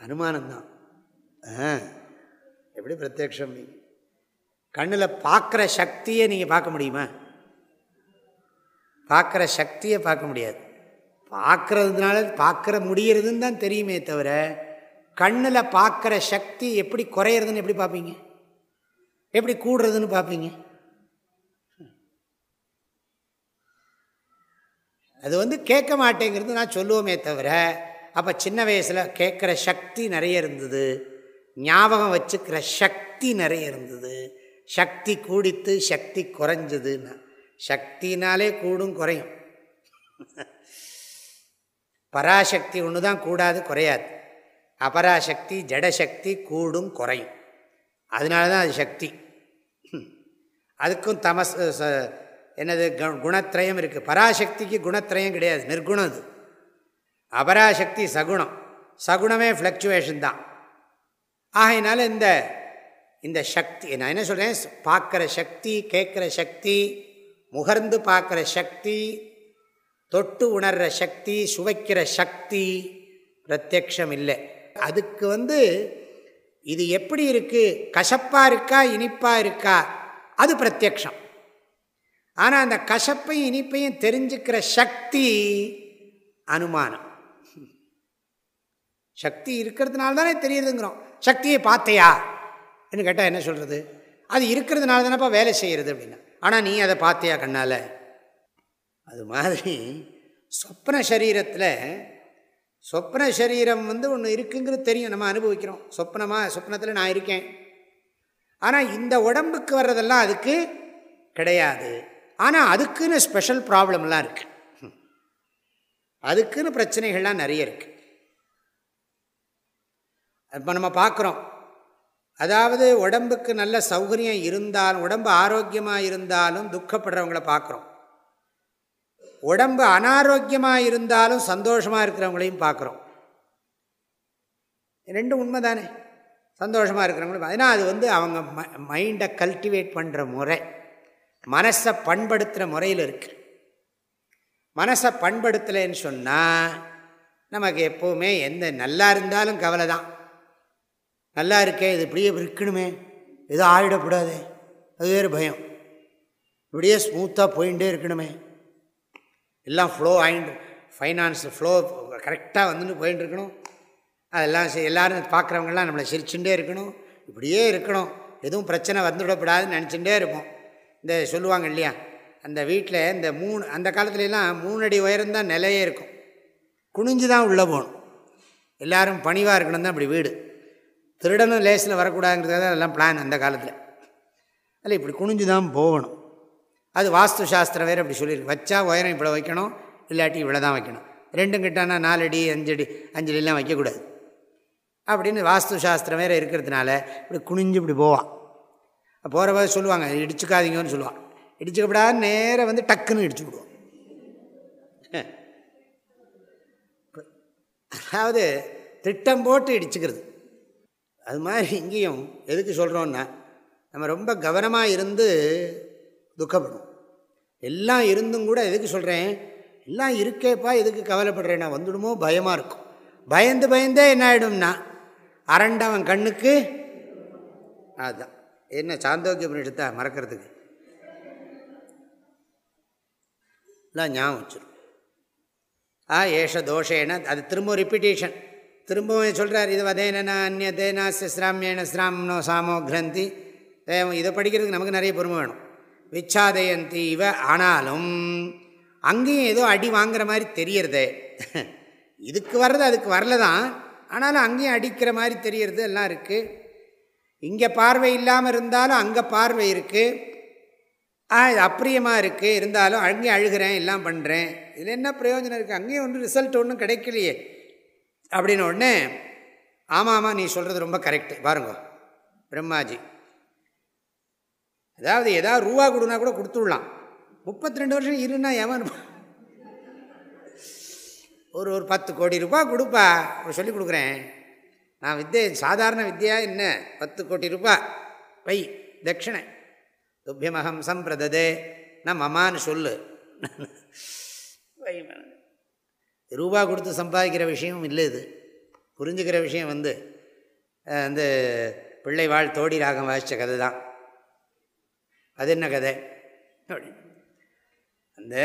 அனுமானம்தான். எப்படி பிரத்யக்ஷம் நீங்கள் கண்ணில் பார்க்குற சக்தியை நீங்கள் பார்க்க முடியுமா? பார்க்குற சக்தியை பார்க்க முடியாது. பார்க்குறதுனால பார்க்குற முடியறதுன்னு தான் தெரியுமே தவிர கண்ணில் பார்க்குற சக்தி எப்படி குறையிறதுன்னு எப்படி பார்ப்பீங்க? எப்படி கூடுறதுன்னு பார்ப்பீங்க? அது வந்து கேட்க மாட்டேங்கிறது நான் சொல்லுவோமே தவிர அப்போ சின்ன வயசில் கேட்குற சக்தி நிறைய இருந்தது. ஞாபகம் வச்சுக்கிற சக்தி நிறைய இருந்தது. சக்தி கூடித்து சக்தி குறைஞ்சதுன்னா. சக்தினாலே கூடும் குறையும். பராசக்தி ஒன்று தான் கூடாது குறையாது. அபராசக்தி ஜடசக்தி கூடும் குறையும். அதனால தான் அது சக்தி. அதுக்கும் தமஸ் என்னது குணத்திரயம் இருக்குது பராசக்திக்கு குணத்திரயம் கிடையாது நிர்குணம் அது. அபராசக்தி சகுணம். சகுணமே ஃப்ளக்சுவேஷன் தான். ஆகையினால இந்த இந்த சக்தி நான் என்ன சொல்கிறேன் பார்க்குற சக்தி கேட்குற சக்தி முகர்ந்து பார்க்குற சக்தி தொட்டு உணர்கிற சக்தி சுவைக்கிற சக்தி பிரத்யக்ஷம் இல்லை. அதுக்கு வந்து இது எப்படி இருக்குது கசப்பாக இருக்கா? இனிப்பாக இருக்கா? அது பிரத்யக்ஷம். ஆனால் அந்த கசப்பையும் இனிப்பையும் தெரிஞ்சுக்கிற சக்தி அனுமானம். சக்தி இருக்கிறதுனால தானே தெரியுதுங்கிறோம். சக்தியை பார்த்தையா? என்று கேட்டால் என்ன சொல்கிறது அது இருக்கிறதுனால தானேப்பா வேலை செய்கிறது அப்படின்னா. ஆனால் நீ அதை பார்த்தியா கண்ணால்? அது மாதிரி சொப்ன சரீரத்தில் சொப்ன சரீரம் வந்து ஒன்று இருக்குங்கிறது தெரியும். நம்ம அனுபவிக்கிறோம். சொப்னமாக சொப்னத்தில் நான் இருக்கேன். ஆனால் இந்த உடம்புக்கு வர்றதெல்லாம் அதுக்கு கிடையாது. ஆனால் அதுக்குன்னு ஸ்பெஷல் ப்ராப்ளம்லாம் இருக்குது அதுக்குன்னு பிரச்சனைகள்லாம் நிறைய இருக்குது இப்போ நம்ம பார்க்குறோம். அதாவது உடம்புக்கு நல்ல சௌகரியம் இருந்தாலும் உடம்பு ஆரோக்கியமாக இருந்தாலும் துக்கப்படுறவங்கள பார்க்குறோம். உடம்பு அனாரோக்கியமாக இருந்தாலும் சந்தோஷமாக இருக்கிறவங்களையும் பார்க்குறோம். ரெண்டும் உண்மை தானே சந்தோஷமாக இருக்கிறவங்களும் ஏன்னா அது வந்து அவங்க ம மைண்டை கல்டிவேட் பண்ணுற முறை. மனசை பண்படுத்துகிற முறையில் இருக்கு. மனசை பண்படுத்தலைன்னு சொன்னால் நமக்கு எப்போவுமே எந்த நல்லா இருந்தாலும் கவலை தான் நல்லா இருக்கே இது இப்படியே இருக்கணுமே. எதுவும் ஆகிடக்கூடாது அது வேறு பயம். இப்படியே ஸ்மூத்தாக போயிட்டே இருக்கணுமே. எல்லாம் ஃப்ளோ ஆகிட்டு ஃபைனான்ஸ் ஃப்ளோ கரெக்டாக வந்துன்னு போயின்னு இருக்கணும் அதெல்லாம் எல்லோரும் பார்க்குறவங்கெல்லாம் நம்மளை சிரிச்சுட்டே இருக்கணும். இப்படியே இருக்கணும். எதுவும் பிரச்சனை வந்துவிடக்கூடாதுன்னு நினச்சிட்டே இருப்போம். இந்த சொல்லுவாங்க இல்லையா அந்த வீட்டில் இந்த மூணு அந்த காலத்துலலாம் மூணு அடி உயரம்தான் நிலையே இருக்கும். குனிஞ்சு தான் உள்ளே போகணும். எல்லோரும் பணிவாக இருக்கணும் தான் அப்படி வீடு. திருடனும் லேஸில் வரக்கூடாதுங்கிறதுக்காக எல்லாம் பிளான் அந்த காலத்தில். அதில் இப்படி குனிஞ்சு தான் போகணும். அது வாஸ்து சாஸ்திரம் வேறு அப்படி சொல்லியிருக்கு. வச்சா உயரம் இப்படி வைக்கணும் இல்லாட்டி இவ்வளோ தான் வைக்கணும். ரெண்டும் கிட்டானா நாலடி அஞ்சடி அஞ்சடிலாம் வைக்கக்கூடாது. அப்படின்னு வாஸ்து சாஸ்திரம் வேறு இருக்கிறதுனால இப்படி குனிஞ்சு இப்படி போவான். போகிறவ சொல்லுவாங்க இடிச்சுக்காதீங்கன்னு சொல்லுவான். இடிச்சுக்கப்படாது நேராக வந்து டக்குன்னு இடிச்சு விடுவோம் அதாவது திட்டம் போட்டு இடிச்சுக்கிறது. அது மாதிரி இங்கேயும் எதுக்கு சொல்கிறோன்னா நம்ம ரொம்ப கவனமாக இருந்து துக்கப்படும் எல்லாம் இருந்தும் கூட எதுக்கு சொல்கிறேன் எல்லாம் இருக்கேப்பா எதுக்கு கவலைப்படுறேன்னா வந்துடுமோ? பயமாக இருக்கும். பயந்து பயந்தே என்ன ஆகிடும்னா அரண்டவன் கண்ணுக்கு அதுதான் என்ன சாந்தோக்கிய பண்ணிட்டு மறக்கிறதுக்கு. எல்லாம் ஞாபகம் வச்சிடும் ஆ ஏஷ தோஷேன அது திரும்ப ரிப்பீட்டேஷன் திரும்பவும் சொல்கிறார் இது வதேனா அந்நதேனா சிராமியேன ஸ்ராம்னோ சாமோ கிரந்தி. இதை படிக்கிறதுக்கு நமக்கு நிறைய பொறுமை வேணும். விச்சாதயந்தி இவ ஆனாலும் அங்கேயும் ஏதோ அடி வாங்குற மாதிரி தெரியறது. இதுக்கு வர்றது அதுக்கு வரல தான். ஆனாலும் அங்கேயும் அடிக்கிற மாதிரி தெரியறது எல்லாம் இருக்குது இங்கே பார்வை இல்லாமல் இருந்தாலும் அங்கே பார்வை இருக்குது ஆ இது அப்பிரியமாக இருக்குது இருந்தாலும் அங்கேயும் அழுகிறேன் எல்லாம் பண்ணுறேன் இதில் என்ன பிரயோஜனம் இருக்குது அங்கேயும் ஒன்றும் ரிசல்ட் ஒன்றும் கிடைக்கலையே. அப்படின்னு உடனே ஆமாம் ஆமாம் நீ சொல்கிறது ரொம்ப கரெக்டு பாருங்க பிரம்மாஜி. அதாவது ஏதாவது ரூபா கொடுனா கூட கொடுத்துடலாம். முப்பத்தி ரெண்டு வருஷம் இருன்னா எவன் ஒரு ஒரு பத்து கோடி ரூபா கொடுப்பா. சொல்லி கொடுக்குறேன். நான் வித்தியை சாதாரண வித்தியா என்ன? பத்து கோடி ரூபா. வை தட்சிணை. துப்பியமகம் சம்பிரததே. நான் மமான்னு சொல்லு. வை ரூபா கொடுத்து சம்பாதிக்கிற விஷயம் இல்லை இது. புரிஞ்சுக்கிற விஷயம் வந்து அந்த பிள்ளை வாழ் தோடி ராகம் வாசித்த கதை தான். அது என்ன கதை? அப்படி. அந்த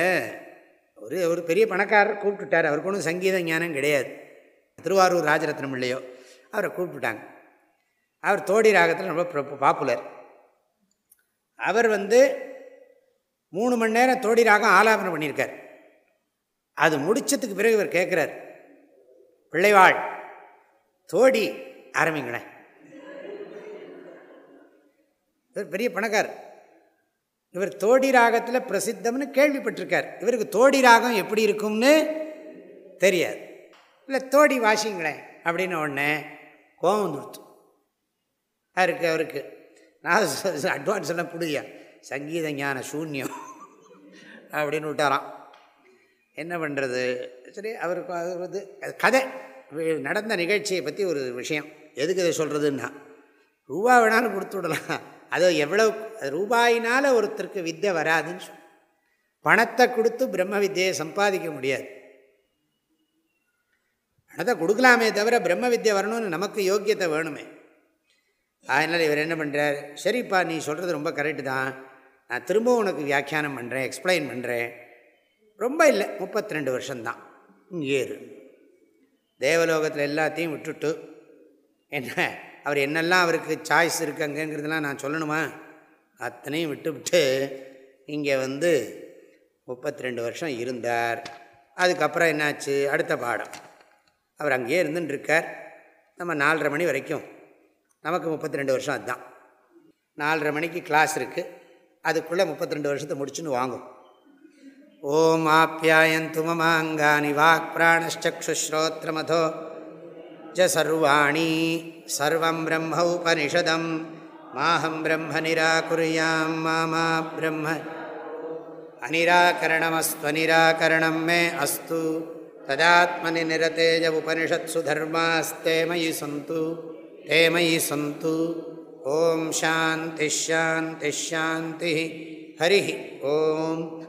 ஒரு ஒரு பெரிய பணக்காரர் கூப்பிட்டுட்டார். அவருக்கு ஒன்றும் சங்கீத ஞானம் கிடையாது. திருவாரூர் ராஜரத்னம் இல்லையோ அவரை கூப்பிட்டுட்டாங்க. அவர் தோடி ராகத்தில் ரொம்ப பாப்புலர் அவர் வந்து மூணு மணி நேரம் தோடி ராகம் ஆலாபனம் பண்ணியிருக்கார். அது முடிச்சதுக்கு பிறகு இவர் கேட்குறார் பிள்ளைவாள் தோடி ஆரம்பிங்களேன் இவர் பெரிய பணக்கார் இவர் தோடி ராகத்தில் பிரசித்தம்னு கேள்விப்பட்டிருக்கார். இவருக்கு தோடி ராகம் எப்படி இருக்கும்னு தெரியாது. இல்லை தோடி வாசிங்களேன் அப்படின்னு உடனே கோபம் வந்துடுத்து. அவருக்கு அவருக்கு நான் அட்வான்ஸ் எல்லாம் கொடுயா சங்கீத ஞான சூன்யம் அப்படின்னு விட்டாராம். என்ன பண்ணுறது சரி அவருக்கு அது கதை. நடந்த நிகழ்ச்சியை பற்றி ஒரு விஷயம். எதுக்கு இதை சொல்கிறதுன்னா ரூபா வேணாலும் கொடுத்து விடலாம். அது எவ்வளோ ரூபாயினால் ஒருத்தருக்கு வித்தை வராதுன்னு சொல். பணத்தை கொடுத்து பிரம்ம வித்தியை சம்பாதிக்க முடியாது. பணத்தை கொடுக்கலாமே தவிர பிரம்ம வித்தியை வரணும்னு நமக்கு யோக்கியத்தை வேணுமே. அதனால் இவர் என்ன பண்ணுறார் சரிப்பா நீ சொல்கிறது ரொம்ப கரெக்டு தான். நான் திரும்பவும் உனக்கு வியாக்கியானம் பண்ணுறேன் எக்ஸ்பிளைன் பண்ணுறேன் ரொம்ப இல்லை முப்பத்தி ரெண்டு வருஷம்தான் ஏறு. தேவலோகத்தில் எல்லாத்தையும் விட்டுட்டு என்ன அவர் என்னெல்லாம் அவருக்கு சாய்ஸ் இருக்குங்கிறதுலாம் நான் சொல்லணுமா? அத்தனையும் விட்டுவிட்டு இங்கே வந்து முப்பத்தி ரெண்டு வருஷம் இருந்தார். அதுக்கப்புறம் என்னாச்சு? அடுத்த பாடம். அவர் அங்கேயே இருந்துட்டுருக்கார். நம்ம நாலரை மணி வரைக்கும். நமக்கு முப்பத்தி ரெண்டு வருஷம் அதுதான். நாலரை மணிக்கு கிளாஸ் இருக்குது அதுக்குள்ளே முப்பத்தி ரெண்டு வருஷத்தை முடிச்சுன்னு வாங்கும். ஓமாப்பியாயந்து மமாங்கானி வாக் பிராணச்சுஸ்ரோத்திரமதோ ஜர்வாணி சர்வம் பிரம்ம உபனிஷதம். மாஹம் பிரம்ம நிராகுரியாம் மாமா பிரம்ம. அனிராகரணமஸ்வனிராகரணம் மே அஸ்து. ததாத்மனி நிரதேஜ உபனிஷத்சு தர்மாஸ்தேமயி சந்து. தேமயி சந்து. ஓம் சாந்தி ஷாந்தி ஷாந்தி ஹரி ஓம்.